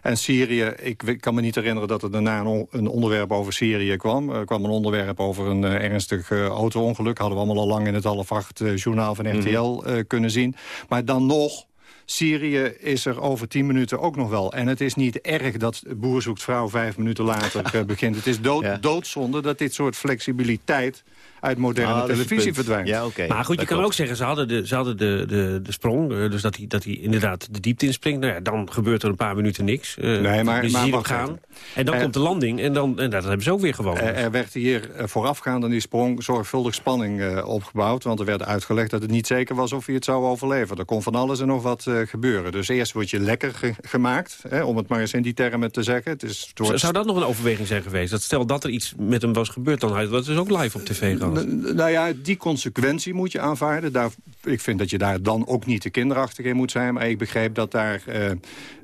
En Syrië, ik, ik kan me niet herinneren dat er daarna een, een onderwerp over Syrië kwam. Er kwam een onderwerp over een eh, ernstig eh, auto-ongeluk. Hadden we allemaal al lang in het half acht eh, journaal van RTL eh, kunnen zien. Maar dan nog... Syrië is er over tien minuten ook nog wel. En het is niet erg dat Boer zoekt vrouw vijf minuten later eh, begint. Het is dood, doodzonde dat dit soort flexibiliteit uit moderne Ah, televisie verdwijnt. Ja. Maar goed, je dat kan klopt. ook zeggen, ze hadden de, ze hadden de, de, de sprong. eh, dus dat hij, dat hij inderdaad de diepte inspringt. Nou ja, dan gebeurt er een paar minuten niks. Eh, Nee, maar- dus maar gaan. En dan Eh, komt de landing. En, dan, en dat hebben ze ook weer gewoon. Er, er werd hier voorafgaand aan die sprong zorgvuldig spanning eh, opgebouwd. Want er werd uitgelegd dat het niet zeker was of hij het zou overleven. Er kon van alles en nog wat eh, gebeuren. Dus eerst word je lekker ge- gemaakt, hè, om het maar eens in die termen te zeggen. Het is, het Zou- wordt- Zou dat nog een overweging zijn geweest? Dat stel dat er iets met hem was gebeurd, dan had dat is ook live op tv gehad. Nou ja, die consequentie moet je aanvaarden. Daar, ik vind dat je daar dan ook niet te kinderachtig in moet zijn. Maar ik begreep dat daar eh,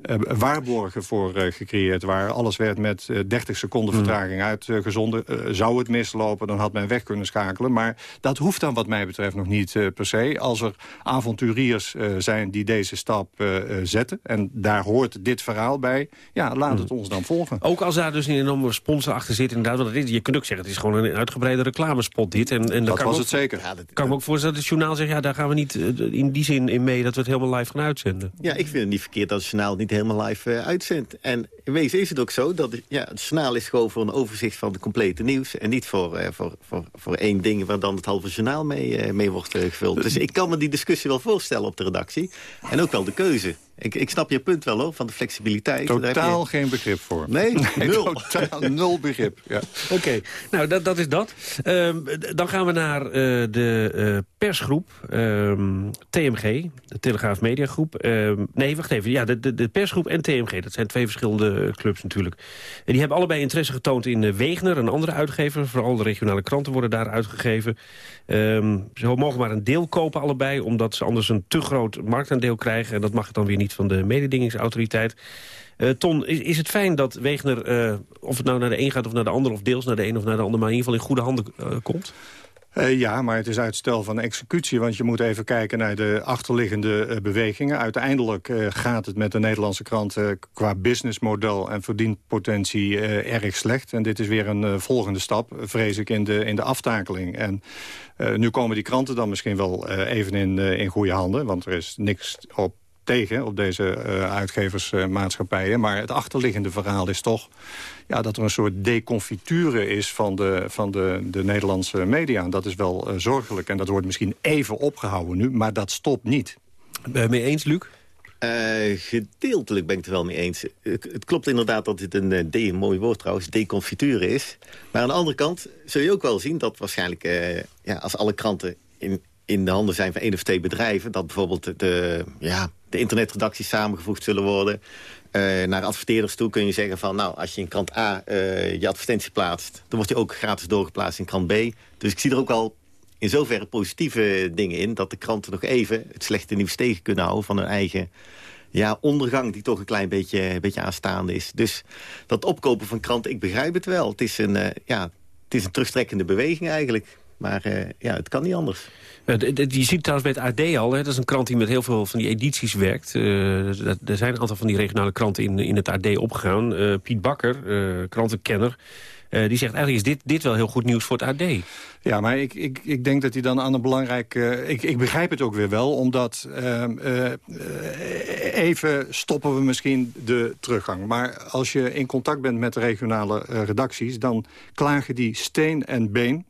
eh, waarborgen voor eh, gecreëerd waren. Alles werd met eh, 30 seconden vertraging uitgezonden. Zou het mislopen, dan had men weg kunnen schakelen. Maar dat hoeft dan wat mij betreft nog niet per se. Als er avonturiers zijn die deze stap zetten... en daar hoort dit verhaal bij, ja, laat het ons dan volgen. Ook als daar dus een enorme sponsor achter zit, inderdaad. Want is, je kunt ook zeggen, het is gewoon een uitgebreide reclamespot dit. En, en Dat kan was het zeker. kan ik me ook voorstellen dat het journaal zegt... ja, daar gaan we niet eh, in die zin in mee dat we het helemaal live gaan uitzenden. Ja, ik vind het niet verkeerd dat het journaal niet helemaal live eh, uitzendt. En in wezen is het ook zo dat ja, het journaal is gewoon voor een overzicht van de complete nieuws. En niet voor, eh, voor, voor, voor één ding waar dan het halve journaal mee, mee wordt gevuld. Dus ik kan me die discussie wel voorstellen op de redactie. En ook wel de keuze. Ik, ik snap je punt wel hoor, van de flexibiliteit. Je- Totaal geen begrip voor. Nee, nul. Totaal nul begrip, ja. Oké, nou dat, dat is dat. Ehm, dan gaan we naar eh, de eh, persgroep ehm, TMG, de Telegraaf Mediagroep. Ehm, nee, wacht even. Ja, de, de, de persgroep en TMG, dat zijn twee verschillende clubs natuurlijk. En die hebben allebei interesse getoond in eh, Wegener, een andere uitgever. Vooral de regionale kranten worden daar uitgegeven. Ehm, ze mogen maar een deel kopen allebei, omdat ze anders een te groot marktaandeel krijgen. En dat mag dan weer niet van de mededingingsautoriteit. Eh, Ton, is, is het fijn dat Wegener, eh, of het nou naar de een gaat of naar de ander... of deels naar de een of naar de ander, maar in ieder geval in goede handen eh, komt? Ja, maar het is uitstel van executie. Want je moet even kijken naar de achterliggende bewegingen. Uiteindelijk gaat het met de Nederlandse krant eh, qua businessmodel en verdienpotentie erg slecht. En dit is weer een volgende stap, vrees ik, in de, in de aftakeling. En nu komen die kranten dan misschien wel even in, in goede handen. Want er is niks op tegen op deze eh, uitgeversmaatschappijen. maar het achterliggende verhaal is toch ja, dat er een soort deconfiture is van de, van de, de Nederlandse media. En dat is wel eh, zorgelijk. En dat wordt misschien even opgehouden nu, maar dat stopt niet. Ben je mee eens, Luc? Eh, gedeeltelijk ben ik het er wel mee eens. Het klopt inderdaad dat dit een, de, een mooi woord trouwens, deconfiture is. Maar aan de andere kant zul je ook wel zien dat waarschijnlijk... eh, ja, als alle kranten in, in de handen zijn van één of twee bedrijven... dat bijvoorbeeld de, ja, de internetredacties samengevoegd zullen worden... Eh, naar adverteerders toe kun je zeggen van... nou, als je in krant A eh, je advertentie plaatst... dan wordt die ook gratis doorgeplaatst in krant B. Dus ik zie er ook wel in zoverre positieve dingen in... dat de kranten nog even het slechte nieuws tegen kunnen houden... van hun eigen ja, ondergang die toch een klein beetje, beetje aanstaande is. Dus dat opkopen van kranten, ik begrijp het wel. Het is een, eh, ja, het is een terugtrekkende beweging eigenlijk. Maar eh, ja, het kan niet anders. Eh, Je ziet trouwens bij het AD al, hè, dat is een krant die met heel veel van die edities werkt. Eh, dat- er zijn een aantal van die regionale kranten in, in het AD opgegaan. Eh, Piet Bakker, eh, krantenkenner, eh, die zegt eigenlijk is dit, dit wel heel goed nieuws voor het AD. Ja, maar ik, ik, ik denk dat hij dan aan een belangrijk... eh, ik, ik begrijp het ook weer wel, omdat ehm, eh, eh, even stoppen we misschien de teruggang. Maar als je in contact bent met de regionale eh, redacties... dan klagen die steen en been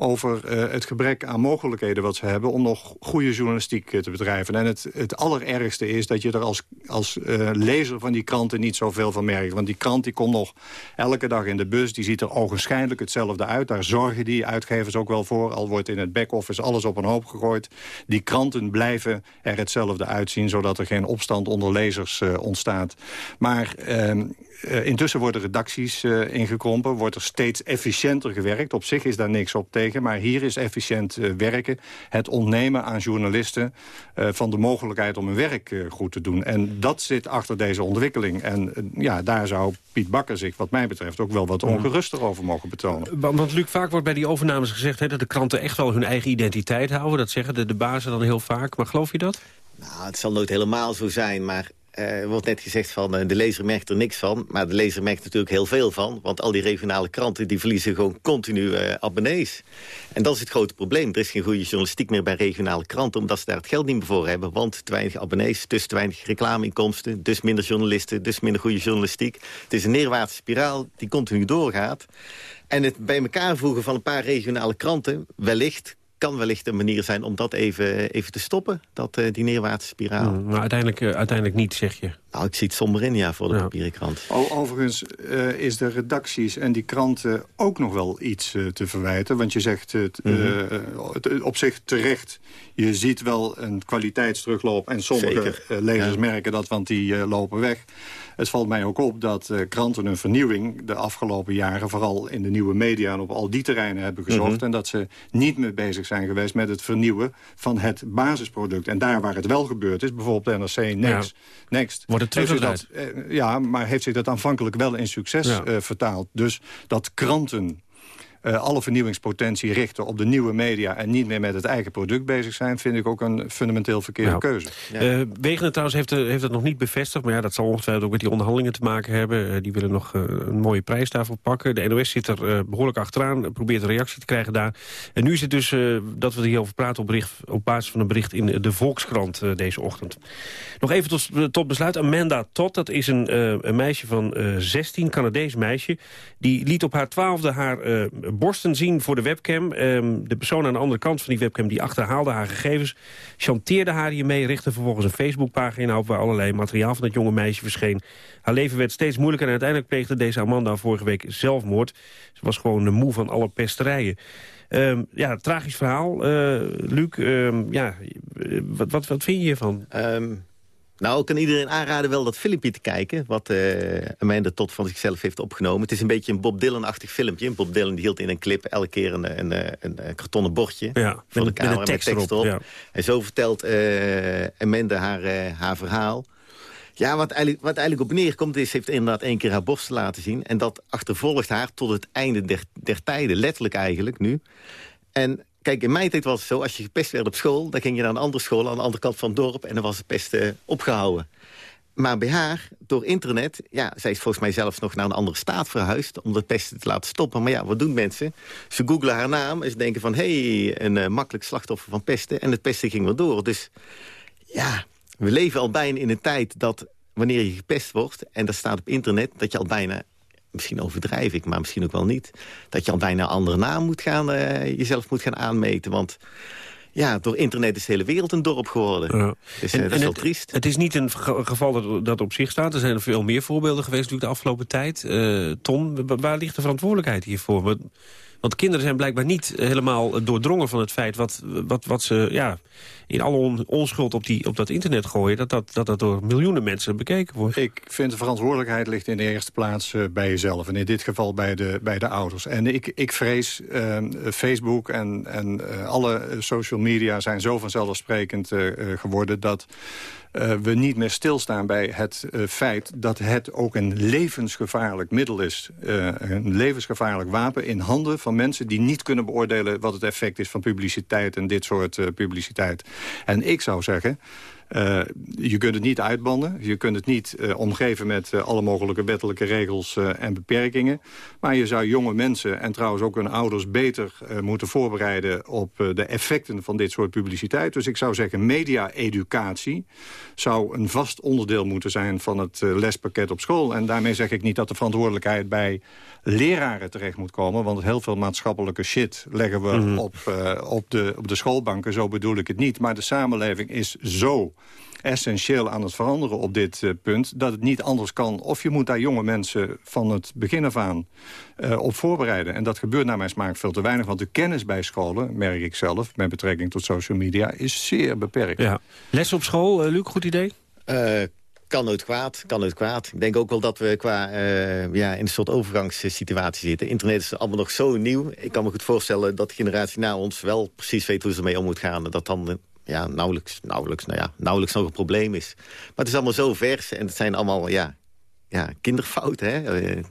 over eh, het gebrek aan mogelijkheden wat ze hebben... om nog goede journalistiek eh, te bedrijven. En het, het allerergste is dat je er als, als eh, lezer van die kranten niet zoveel van merkt. Want die krant die komt nog elke dag in de bus. Die ziet er ogenschijnlijk hetzelfde uit. Daar zorgen die uitgevers ook wel voor. Al wordt in het back-office alles op een hoop gegooid. Die kranten blijven er hetzelfde uitzien... zodat er geen opstand onder lezers ontstaat. Maar... eh, intussen worden redacties eh, ingekrompen, wordt er steeds efficiënter gewerkt. Op zich is daar niks op tegen. Maar hier is efficiënt eh, werken. Het ontnemen aan journalisten eh, van de mogelijkheid om hun werk eh, goed te doen. En dat zit achter deze ontwikkeling. En ja, daar zou Piet Bakker zich wat mij betreft ook wel wat Mhm. ongeruster over mogen betonen. Want, Luc, vaak wordt bij die overnames gezegd... Hè, dat de kranten echt wel hun eigen identiteit houden. Dat zeggen de, de bazen dan heel vaak. Maar geloof je dat? Nou, het zal nooit helemaal zo zijn, maar er wordt net gezegd van eh, de lezer merkt er niks van. Maar de lezer merkt er natuurlijk heel veel van. Want al die regionale kranten die verliezen gewoon continu eh, abonnees. En dat is het grote probleem. Er is geen goede journalistiek meer bij regionale kranten... omdat ze daar het geld niet meer voor hebben. Want te weinig abonnees, dus te weinig reclameinkomsten... dus minder journalisten, dus minder goede journalistiek. Het is een neerwaartse spiraal die continu doorgaat. En het bij elkaar voegen van een paar regionale kranten... wellicht kan wellicht een manier zijn om dat even, even te stoppen. Dat, eh, die neerwaartse spiraal. Mm, maar uiteindelijk, eh, uiteindelijk niet, zeg je. Nou, ik zie het somber in, ja, voor de papieren krant. O- Overigens eh, is de redacties en die kranten ook nog wel iets eh, te verwijten. Want je zegt het, eh, Mhm. het- op zich terecht... je ziet wel een kwaliteitsterugloop. En sommige lezers ja. merken dat, want die eh, lopen weg. Het valt mij ook op dat eh, kranten een vernieuwing... de afgelopen jaren vooral in de nieuwe media... en op al die terreinen hebben gezocht. Mhm. En dat ze niet meer bezig zijn geweest met het vernieuwen... van het basisproduct. En daar waar het wel gebeurd is, bijvoorbeeld NRC Next... Next Zich teruggedraaid? dat, eh, ja, maar heeft zich dat aanvankelijk wel in succes Ja. eh, vertaald. Dus dat kranten eh, alle vernieuwingspotentie richten op de nieuwe media... en niet meer met het eigen product bezig zijn... vind ik ook een fundamenteel verkeerde Nou, keuze. Eh Wegener trouwens heeft, eh, heeft het nog niet bevestigd. Maar ja, dat zal ongetwijfeld ook met die onderhandelingen te maken hebben. Die willen nog een mooie prijs daarvoor pakken. De NOS zit er eh, behoorlijk achteraan. Probeert een reactie te krijgen daar. En nu is het dus eh, dat we er hierover praten op, bericht, op basis van een bericht in de Volkskrant deze ochtend. Nog even tot, tot besluit. Amanda Todd, dat is een, eh, een meisje van eh 16, Canadees meisje. Die liet op haar twaalfde haar eh, borsten zien voor de webcam. Ehm, de persoon aan de andere kant van die webcam die achterhaalde haar gegevens... chanteerde haar hiermee, richtte vervolgens een Facebookpagina op... waar allerlei materiaal van het jonge meisje verscheen. Haar leven werd steeds moeilijker en uiteindelijk pleegde deze Amanda vorige week zelfmoord. Ze was gewoon de moe van alle pesterijen. Ehm, ja, tragisch verhaal. Eh, Luc, ehm, ja, eh, wat, wat, wat vind je hiervan? Ehm, nou, ik kan iedereen aanraden wel dat filmpje te kijken... wat eh Amanda Todd van zichzelf heeft opgenomen. Het is een beetje een Bob Dylan-achtig filmpje. Bob Dylan die hield in een clip elke keer een, een, een, een kartonnen bordje... Ja, voor met de met camera een tekst erop, ja. En zo vertelt eh Amanda haar, eh, haar verhaal... Ja, wat eigenlijk, wat eigenlijk op neerkomt is... heeft inderdaad één keer haar borsten laten zien... en dat achtervolgt haar tot het einde der, der tijden. Letterlijk eigenlijk nu. En kijk, in mijn tijd was het zo... als je gepest werd op school... dan ging je naar een andere school aan de andere kant van het dorp... en dan was de pest eh, opgehouden. Maar bij haar, door internet... ja, zij is volgens mij zelfs nog naar een andere staat verhuisd... om dat pesten te laten stoppen. Maar ja, wat doen mensen? Ze googlen haar naam en ze denken van... hé, hey, een eh, makkelijk slachtoffer van pesten. En het pesten ging weer door. Dus ja, we leven al bijna in een tijd dat wanneer je gepest wordt... en dat staat op internet, dat je al bijna... misschien overdrijf ik, maar misschien ook wel niet... dat je al bijna een andere naam moet gaan, eh, jezelf moet gaan aanmeten. Want ja, door internet is de hele wereld een dorp geworden. Ja. Dus En- eh, dat is wel het, triest. Het is niet een ge- geval dat, dat op zich staat. Er zijn er veel meer voorbeelden geweest natuurlijk de afgelopen tijd. Ton, wa- waar ligt de verantwoordelijkheid hiervoor? Want, kinderen zijn blijkbaar niet helemaal doordrongen van het feit... wat, wat, wat ze ja, in alle on- onschuld op, die, op dat internet gooien... Dat dat, dat dat door miljoenen mensen bekeken wordt. Ik vind de verantwoordelijkheid ligt in de eerste plaats eh, bij jezelf. En in dit geval bij de, bij de ouders. En ik, ik vrees, eh, Facebook en, en eh, alle social media zijn zo vanzelfsprekend eh, eh, geworden... dat eh, we niet meer stilstaan bij het eh, feit dat het ook een levensgevaarlijk middel is. Eh, een levensgevaarlijk wapen in handen van mensen die niet kunnen beoordelen... wat het effect is van publiciteit en dit soort publiciteit. En ik zou zeggen... Eh, je kunt het niet uitbannen. Je kunt het niet eh, omgeven met eh, alle mogelijke wettelijke regels en beperkingen. Maar je zou jonge mensen en trouwens ook hun ouders beter moeten voorbereiden op de effecten van dit soort publiciteit. Dus ik zou zeggen media-educatie zou een vast onderdeel moeten zijn van het lespakket op school. En daarmee zeg ik niet dat de verantwoordelijkheid bij leraren terecht moet komen. Want heel veel maatschappelijke shit leggen we Mhm. op, op, de, op de schoolbanken. Zo bedoel ik het niet. Maar de samenleving is zo essentieel aan het veranderen op dit eh, punt... dat het niet anders kan. Of je moet daar jonge mensen van het begin af aan eh, op voorbereiden. En dat gebeurt naar mijn smaak veel te weinig. Want de kennis bij scholen, merk ik zelf... met betrekking tot social media, is zeer beperkt. Ja. Les op school, eh, Luc, goed idee? Eh, kan nooit kwaad, kan nooit kwaad. Ik denk ook wel dat we qua, eh, ja, in een soort overgangssituatie zitten. Internet is allemaal nog zo nieuw. Ik kan me goed voorstellen dat de generatie na ons wel precies weet hoe ze ermee om moet gaan. En dat dan ja, nauwelijks, nauwelijks, nou ja, nauwelijks nog een probleem is. Maar het is allemaal zo vers en het zijn allemaal ja, ja, kinderfouten. Hè? Eh,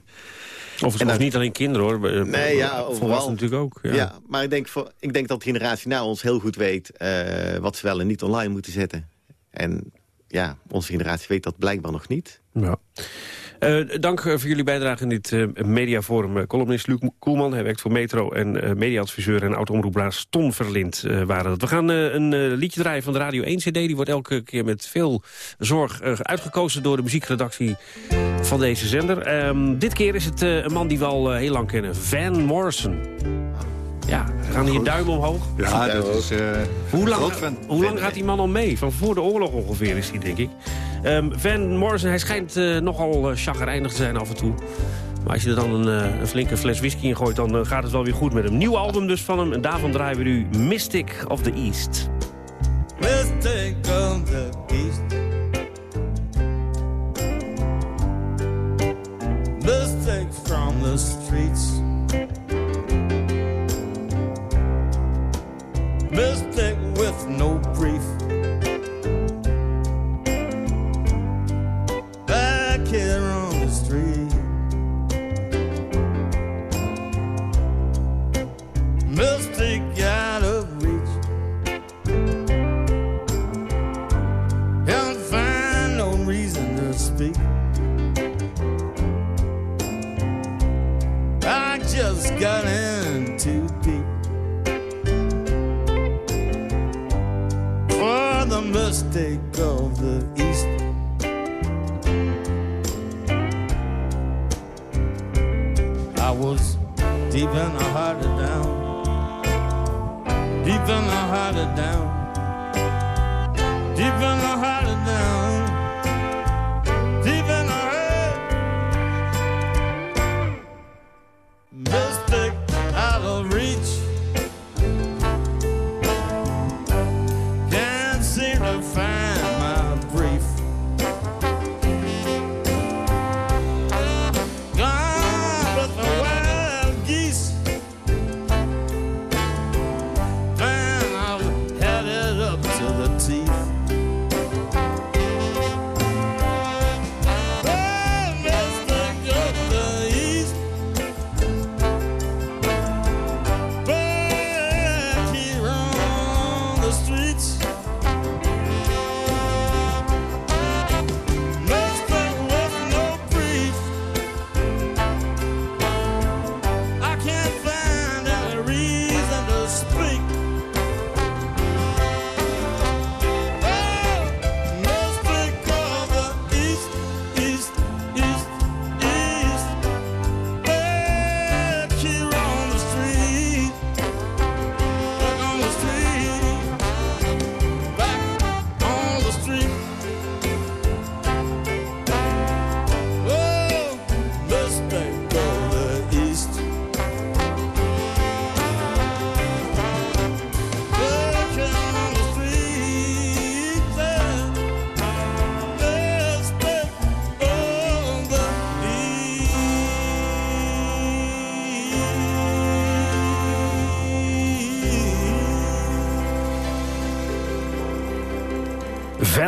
Of, of niet alleen kinderen, hoor. Nee, ja, overal. natuurlijk ook. Ja. Ja. maar ik denk, voor, ik denk dat de generatie na ons heel goed weet... eh, wat ze wel en niet online moeten zetten. En ja, onze generatie weet dat blijkbaar nog niet. Ja. Eh, dank eh, voor jullie bijdrage in dit eh, mediaforum. Columnist Luc Koelman, hij werkt voor Metro... en mediaadviseur en oud-omroepbaas Ton Verlind waren dat. We gaan een liedje draaien van de Radio 1 CD. Die wordt elke keer met veel zorg uitgekozen... door de muziekredactie van deze zender. Ehm, dit keer is het een man die we al heel lang kennen. Van Morrison. Ja, gaan hier duimen omhoog? Ja, dat is... eh, Hoe lang, hoe lang gaat die man al mee? Van voor de oorlog ongeveer is hij, denk ik. Ehm, Van Morrison, hij schijnt eh, nogal uh, chagrijnig te zijn af en toe. Maar als je er dan een, een flinke fles whisky in gooit... dan gaat het wel weer goed met hem. Nieuw album dus van hem. En daarvan draaien we nu Mystic of the East. Mystic of the East. Mystic from the streets.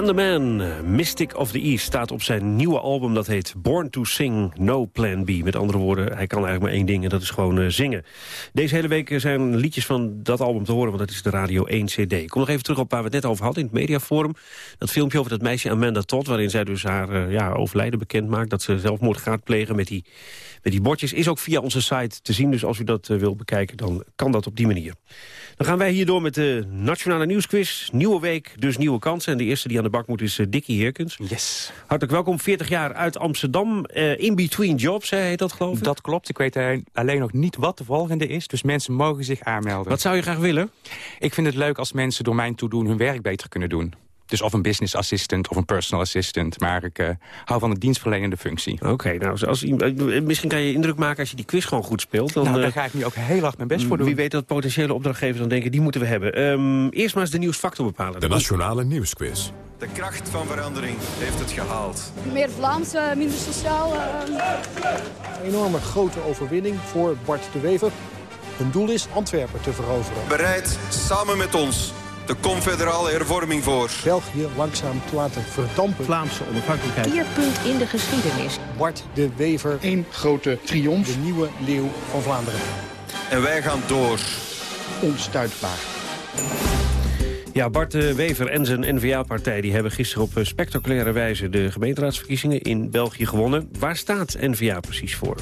The Man, Mystic of the East, staat op zijn nieuwe album. Dat heet Born to Sing, No Plan B. Met andere woorden, hij kan eigenlijk maar één ding en dat is gewoon eh, zingen. Deze hele week zijn liedjes van dat album te horen, want dat is de Radio 1 CD. Ik kom nog even terug op waar we het net over hadden in het mediaforum. Dat filmpje over dat meisje Amanda Todd, waarin zij dus haar eh, ja, overlijden bekend maakt. Dat ze zelfmoord gaat plegen met die, met die bordjes. Is ook via onze site te zien, dus als u dat eh, wil bekijken, dan kan dat op die manier. Dan gaan wij hier door met de Nationale Nieuwsquiz. Nieuwe week, dus nieuwe kansen. En de eerste die aan de bak moet is uh, Dickie Heerkens. Yes. Hartelijk welkom, 40 jaar uit Amsterdam. Uh, in between jobs, heet dat geloof ik? Dat klopt. Ik weet alleen nog niet wat de volgende is. Dus mensen mogen zich aanmelden. Wat zou je graag willen? Ik vind het leuk als mensen door mijn toedoen hun werk beter kunnen doen. Dus of een business assistant of een personal assistant. Maar ik eh, hou van de dienstverlenende functie. Oké, nou, als, als, eh, misschien kan je indruk maken als je die quiz gewoon goed speelt. Dan, nou, daar eh, ga ik nu ook heel hard mijn best voor doen. Wie weet dat potentiële opdrachtgevers dan denken, die moeten we hebben. Ehm, eerst maar eens de nieuwsfactor bepalen. De Nationale Nieuwsquiz. De kracht van verandering heeft het gehaald. Meer Vlaams, minder sociaal. Een enorme grote overwinning voor Bart de Wever. Hun doel is Antwerpen te veroveren. Bereid samen met ons de confederale hervorming voor. België langzaam te laten verdampen. Vlaamse onafhankelijkheid. Keerpunt in de geschiedenis. Bart de Wever, één grote triomf. De nieuwe leeuw van Vlaanderen. En wij gaan door. Onstuitbaar. Ja, Bart de Wever en zijn N-VA-partij die hebben gisteren op eh, spectaculaire wijze de gemeenteraadsverkiezingen in België gewonnen. Waar staat N-VA precies voor?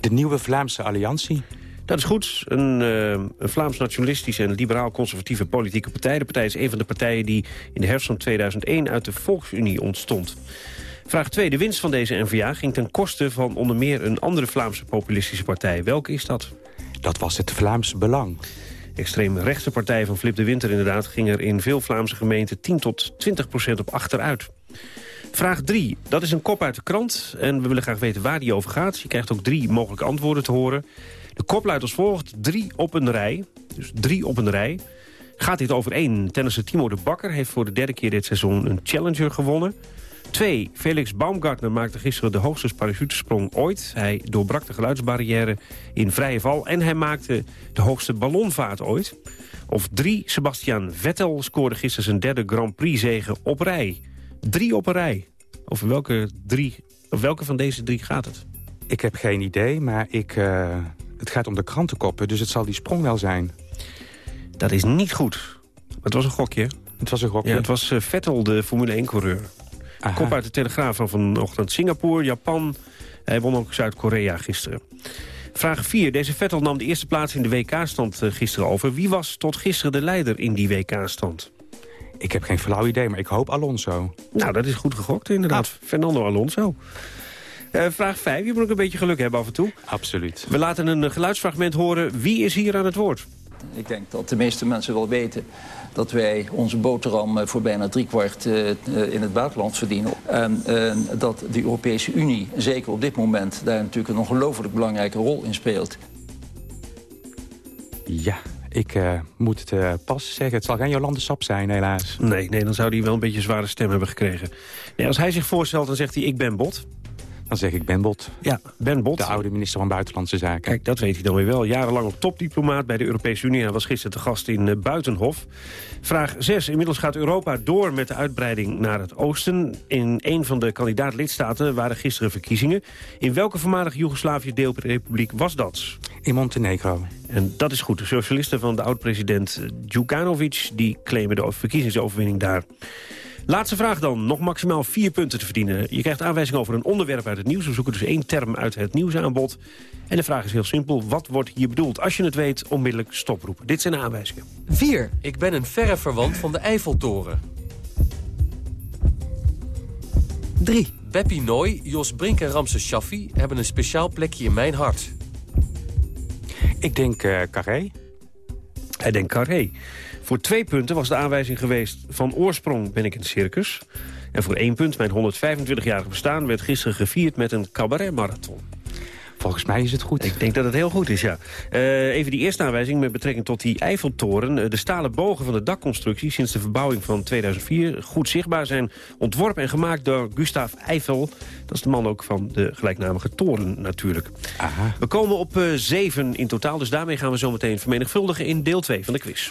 De nieuwe Vlaamse Alliantie. Dat is goed. Een, eh, een Vlaams-nationalistische en liberaal-conservatieve politieke partij. De partij is een van de partijen die in de herfst van 2001 uit de Volksunie ontstond. Vraag 2. De winst van deze N-VA ging ten koste van onder meer een andere Vlaamse populistische partij. Welke is dat? Dat was het Vlaams Belang. Extreem rechtse partij van Flip de Winter inderdaad... ging er in veel Vlaamse gemeenten 10 tot 20 procent op achteruit. Vraag 3. Dat is een kop uit de krant en we willen graag weten waar die over gaat. Je krijgt ook drie mogelijke antwoorden te horen. De kop luidt als volgt. Drie op een rij. Dus drie op een rij. Gaat dit over één? Tennisser Timo de Bakker heeft voor de derde keer dit seizoen een Challenger gewonnen. 2. Felix Baumgartner maakte gisteren de hoogste parachutesprong ooit. Hij doorbrak de geluidsbarrière in vrije val... en hij maakte de hoogste ballonvaart ooit. Of 3. Sebastian Vettel scoorde gisteren zijn derde Grand Prix-zege op rij. Drie op een rij. Over welke, drie, of welke van deze drie gaat het? Ik heb geen idee, maar ik, eh, het gaat om de krantenkoppen. Dus het zal die sprong wel zijn. Dat is niet goed. Het was een gokje. Het was een gokje. Ja, het was eh, Vettel, de Formule 1-coureur. Kop uit de Telegraaf van vanochtend. Singapore, Japan. Hij won ook Zuid-Korea gisteren. Vraag 4. Deze Vettel nam de eerste plaats in de WK-stand eh, gisteren over. Wie was tot gisteren de leider in die WK-stand? Ik heb geen flauw idee, maar ik hoop Alonso. Nou, dat is goed gegokt inderdaad. Fernando Alonso. Eh, vraag 5. Je moet ook een beetje geluk hebben af en toe. Absoluut. We laten een eh, geluidsfragment horen. Wie is hier aan het woord? Ik denk dat de meeste mensen wel weten dat wij onze boterham eh, voor bijna driekwart in het buitenland verdienen. En dat de Europese Unie, zeker op dit moment, daar natuurlijk een ongelooflijk belangrijke rol in speelt. Ja, ik uh, moet het uh, pas zeggen. Het zal geen Jolande Sap zijn, helaas. Nee, nee, dan zou hij wel een beetje een zware stem hebben gekregen. Nee, als hij zich voorstelt, dan zegt hij ik ben Bot. Dan zeg ik Ben Bot. Ja, Ben Bot. De oude minister van Buitenlandse Zaken. Kijk, dat weet hij dan weer wel. Jarenlang op topdiplomaat bij de Europese Unie. Hij was gisteren te gast in uh, Buitenhof. Vraag 6. Inmiddels gaat Europa door met de uitbreiding naar het oosten. In een van de kandidaat-lidstaten waren gisteren verkiezingen. In welke voormalige Joegoslavië-deelrepubliek was dat? In Montenegro. En dat is goed. De socialisten van de oud-president Djukanovic... die claimen de verkiezingsoverwinning daar. Laatste vraag dan. Nog maximaal vier punten te verdienen. Je krijgt aanwijzing over een onderwerp uit het nieuws. We zoeken dus één term uit het nieuwsaanbod. En de vraag is heel simpel. Wat wordt hier bedoeld? Als je het weet, onmiddellijk stoproepen. Dit zijn de aanwijzingen. 4. Ik ben een verre verwant van de Eiffeltoren. 3. Beppie Nooy, Jos Brink en Ramses Shaffi hebben een speciaal plekje in mijn hart. Ik denk uh, Carré. Hij denkt Carré. Voor twee punten was de aanwijzing geweest... van oorsprong ben ik een circus. En voor één punt, mijn 125-jarige bestaan... werd gisteren gevierd met een cabaretmarathon. Volgens mij is het goed. Ik denk dat het heel goed is, ja. Uh, even die eerste aanwijzing met betrekking tot die Eiffeltoren. Uh, de stalen bogen van de dakconstructie sinds de verbouwing van 2004... goed zichtbaar zijn ontworpen en gemaakt door Gustav Eiffel. Dat is de man ook van de gelijknamige toren natuurlijk. Aha. We komen op uh, zeven in totaal, dus daarmee gaan we zo meteen vermenigvuldigen... in deel 2 van de quiz.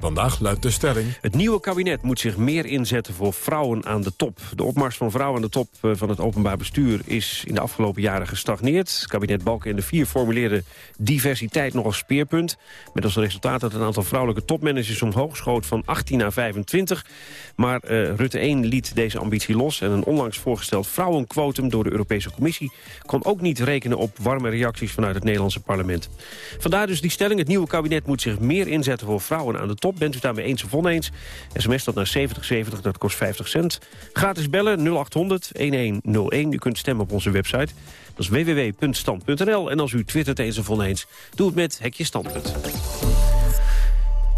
Vandaag luidt de stelling... Het nieuwe kabinet moet zich meer inzetten voor vrouwen aan de top. De opmars van vrouwen aan de top eh, van het openbaar bestuur... is in de afgelopen jaren gestagneerd. Kabinet Balken en de Vier formuleerde diversiteit nog als speerpunt. Met als resultaat dat het aantal vrouwelijke topmanagers omhoog schoot... van 18 naar 25. Maar uh, Rutte 1 liet deze ambitie los... en een onlangs voorgesteld vrouwenquotum door de Europese Commissie... kon ook niet rekenen op warme reacties vanuit het Nederlandse parlement. Vandaar dus die stelling. Het nieuwe kabinet moet zich meer inzetten voor vrouwen aan de top Bent u daarmee eens of oneens? SMS dat naar 7070, dat kost 50 cent. Gratis bellen 0800 1101. U kunt stemmen op onze website. Dat is www.stand.nl. En als u twittert eens of oneens, doe het met Hekje Standpunt.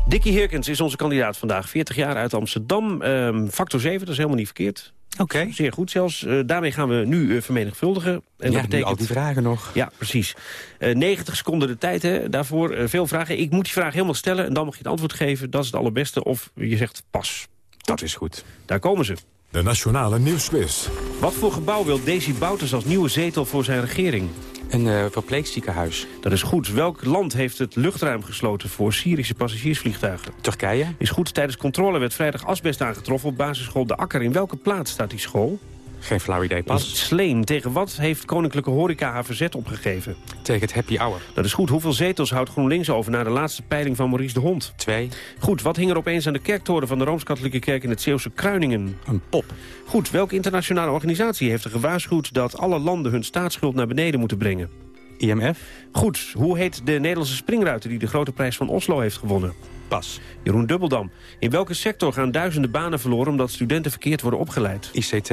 Dickie Heerkens is onze kandidaat vandaag. 40 jaar uit Amsterdam. Um, factor 7, dat is helemaal niet verkeerd. Oké. Zeer goed zelfs. Uh, daarmee gaan we nu uh, vermenigvuldigen. En ja, dat betekent... al die vragen nog. Ja, precies. Uh, 90 seconden de tijd hè, daarvoor. veel vragen. Ik moet die vraag helemaal stellen en dan mag je het antwoord geven. Dat is het allerbeste. Of je zegt pas. Dat is goed. Daar komen ze. De Nationale Nieuwsquiz. Wat voor gebouw wil Desi Bouters als nieuwe zetel voor zijn regering? Een uh, verpleegziekenhuis. Dat is goed. Welk land heeft het luchtruim gesloten voor Syrische passagiersvliegtuigen? Turkije. Is goed. Tijdens controle werd vrijdag asbest aangetroffen op basisschool De Akker. In welke plaats staat die school? Geen flauw idee, pas. Sleen. Tegen wat heeft Koninklijke Horeca haar verzet opgegeven? Tegen het happy hour. Dat is goed. Hoeveel zetels houdt GroenLinks over na de laatste peiling van Maurice de Hond? Twee. Goed. Wat hing er opeens aan de kerktoren van de Rooms-Katholieke Kerk in het Zeeuwse Kruiningen? Een pop. Goed. Welke internationale organisatie heeft er gewaarschuwd dat alle landen hun staatsschuld naar beneden moeten brengen? IMF. Goed. Hoe heet de Nederlandse springruiter die de grote prijs van Oslo heeft gewonnen? Pas. Jeroen Dubbeldam. In welke sector gaan duizenden banen verloren... omdat studenten verkeerd worden opgeleid? ICT.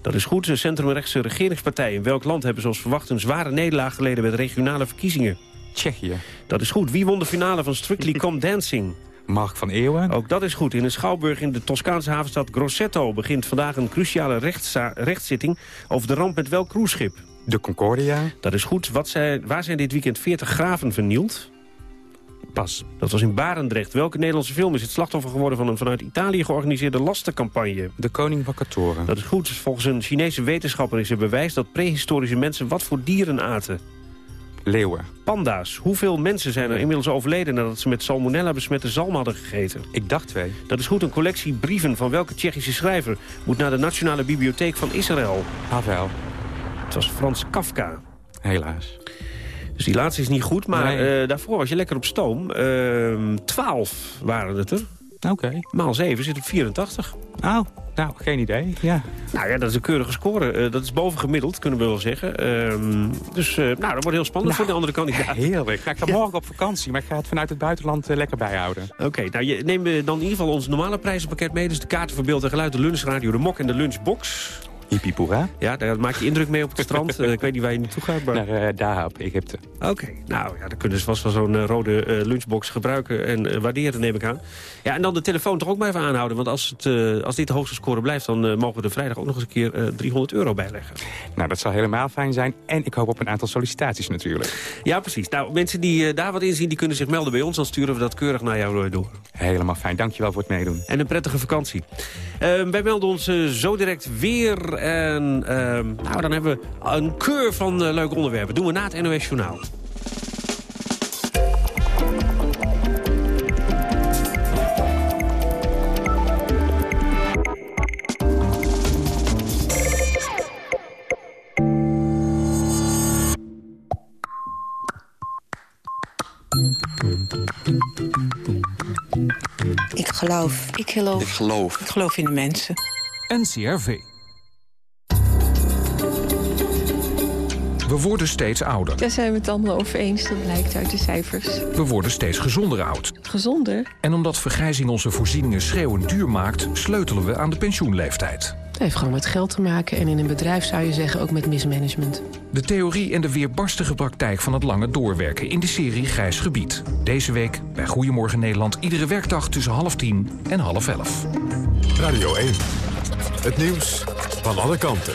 Dat is goed. Een centrumrechtse regeringspartij. In welk land hebben zoals verwacht een zware nederlaag geleden... bij de regionale verkiezingen? Tsjechië. Dat is goed. Wie won de finale van Strictly Come Dancing? Mark van Eeuwen. Ook dat is goed. In een schouwburg in de Toscaanse havenstad Grosseto... begint vandaag een cruciale rechtszitting... over de ramp met welk cruiseschip? De Concordia. Dat is goed. Wat zijn, waar zijn dit weekend 40 graven vernield? Pas. Dat was in Barendrecht. Welke Nederlandse film is het slachtoffer geworden van een vanuit Italië georganiseerde lastencampagne? De Koning van Katoren. Dat is goed. Volgens een Chinese wetenschapper is er bewijs dat prehistorische mensen wat voor dieren aten. Leeuwen. Panda's. Hoeveel mensen zijn er inmiddels overleden nadat ze met salmonella besmette zalm hadden gegeten? Ik dacht twee. Dat is goed. Een collectie brieven van welke Tsjechische schrijver moet naar de Nationale Bibliotheek van Israël? Havel. Het was Frans Kafka. Helaas. Dus die laatste is niet goed, maar Nee. eh, daarvoor was je lekker op stoom. Ehm 12 waren het er. Oké. Maal 7 zit op 84. Oh, nou, geen idee. Ja. Nou ja, dat is een keurige score. Eh, dat is bovengemiddeld, kunnen we wel zeggen. Ehm, dus nou, dat wordt heel spannend voor de andere kandidaat. Heerlijk. Ja, ik ga morgen op vakantie, maar ik ga het vanuit het buitenland eh, lekker bijhouden. Oké, nou je neemt eh, dan in ieder geval ons normale prijzenpakket mee. Dus de kaarten voor beeld en geluid, de lunchradio, de mok en de lunchbox. Hippiepoera. Ja, daar maak je indruk mee op het strand. Eh, ik weet niet waar je naartoe gaat, maar... Naar eh, Dahab, Egypte. Oké, nou ja, dan kunnen ze vast wel zo'n eh, rode lunchbox gebruiken en waarderen, neem ik aan. Ja, en dan de telefoon toch ook maar even aanhouden. Want als, het, als dit de hoogste score blijft, dan mogen we er vrijdag ook nog eens een keer eh, 300 euro bijleggen. Nou, dat zal helemaal fijn zijn. En ik hoop op een aantal sollicitaties natuurlijk. Ja, precies. Nou, mensen die daar wat in zien, die kunnen zich melden bij ons. Dan sturen we dat keurig naar jou door. Helemaal fijn. Dankjewel voor het meedoen. En een prettige vakantie. Wij melden ons zo direct weer. En eh, nou, dan hebben we een keur van eh, leuke onderwerpen. Doen we na het NOS Journaal. Ik geloof. Ik geloof. Ik geloof. Ik geloof in de mensen. NCRV. We worden steeds ouder. Daar zijn we het allemaal over eens, dat blijkt uit de cijfers. We worden steeds gezonder oud. Gezonder? En omdat vergrijzing onze voorzieningen schreeuwend duur maakt... sleutelen we aan de pensioenleeftijd. Het heeft gewoon met geld te maken en in een bedrijf zou je zeggen ook met mismanagement. De theorie en de weerbarstige praktijk van het lange doorwerken in de serie Grijs Gebied. Deze week bij Goedemorgen Nederland iedere werkdag tussen half tien en half elf. Radio 1. Het nieuws van alle kanten.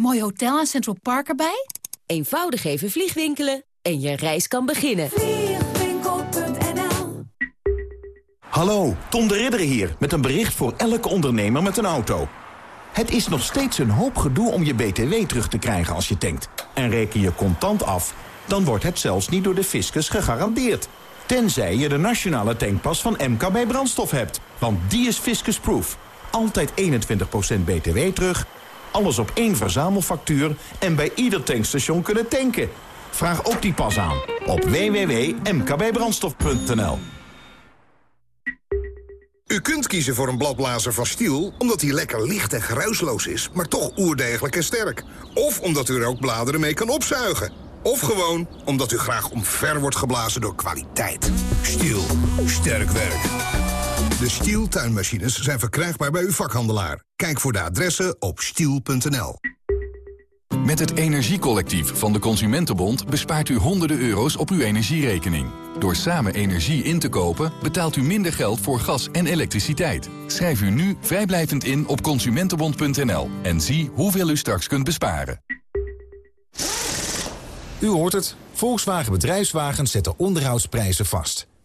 Mooi hotel en Central Park erbij? Eenvoudig even vliegwinkelen en je reis kan beginnen. Vliegwinkel.nl Hallo, Tom de Ridder hier met een bericht voor elke ondernemer met een auto. Het is nog steeds een hoop gedoe om je BTW terug te krijgen als je tankt. En reken je contant af, dan wordt het zelfs niet door de fiscus gegarandeerd. Tenzij je de nationale tankpas van MKB Brandstof hebt. Want die is fiscusproof. Altijd 21% BTW terug, alles op één verzamelfactuur... en bij ieder tankstation kunnen tanken. Vraag ook die pas aan op www.mkbbrandstof.nl. U kunt kiezen voor een bladblazer van Stiel omdat hij lekker licht en geruisloos is, maar toch oerdegelijk en sterk. Of omdat u er ook bladeren mee kan opzuigen. Of gewoon omdat u graag omver wordt geblazen door kwaliteit. Stiel. Sterk werk. De Stiel tuinmachines zijn verkrijgbaar bij uw vakhandelaar. Kijk voor de adressen op stiel.nl. Met het Energiecollectief van de Consumentenbond bespaart u honderden euro's op uw energierekening. Door samen energie in te kopen betaalt u minder geld voor gas en elektriciteit. Schrijf u nu vrijblijvend in op consumentenbond.nl en zie hoeveel u straks kunt besparen. U hoort het. Volkswagen Bedrijfswagens zetten onderhoudsprijzen vast.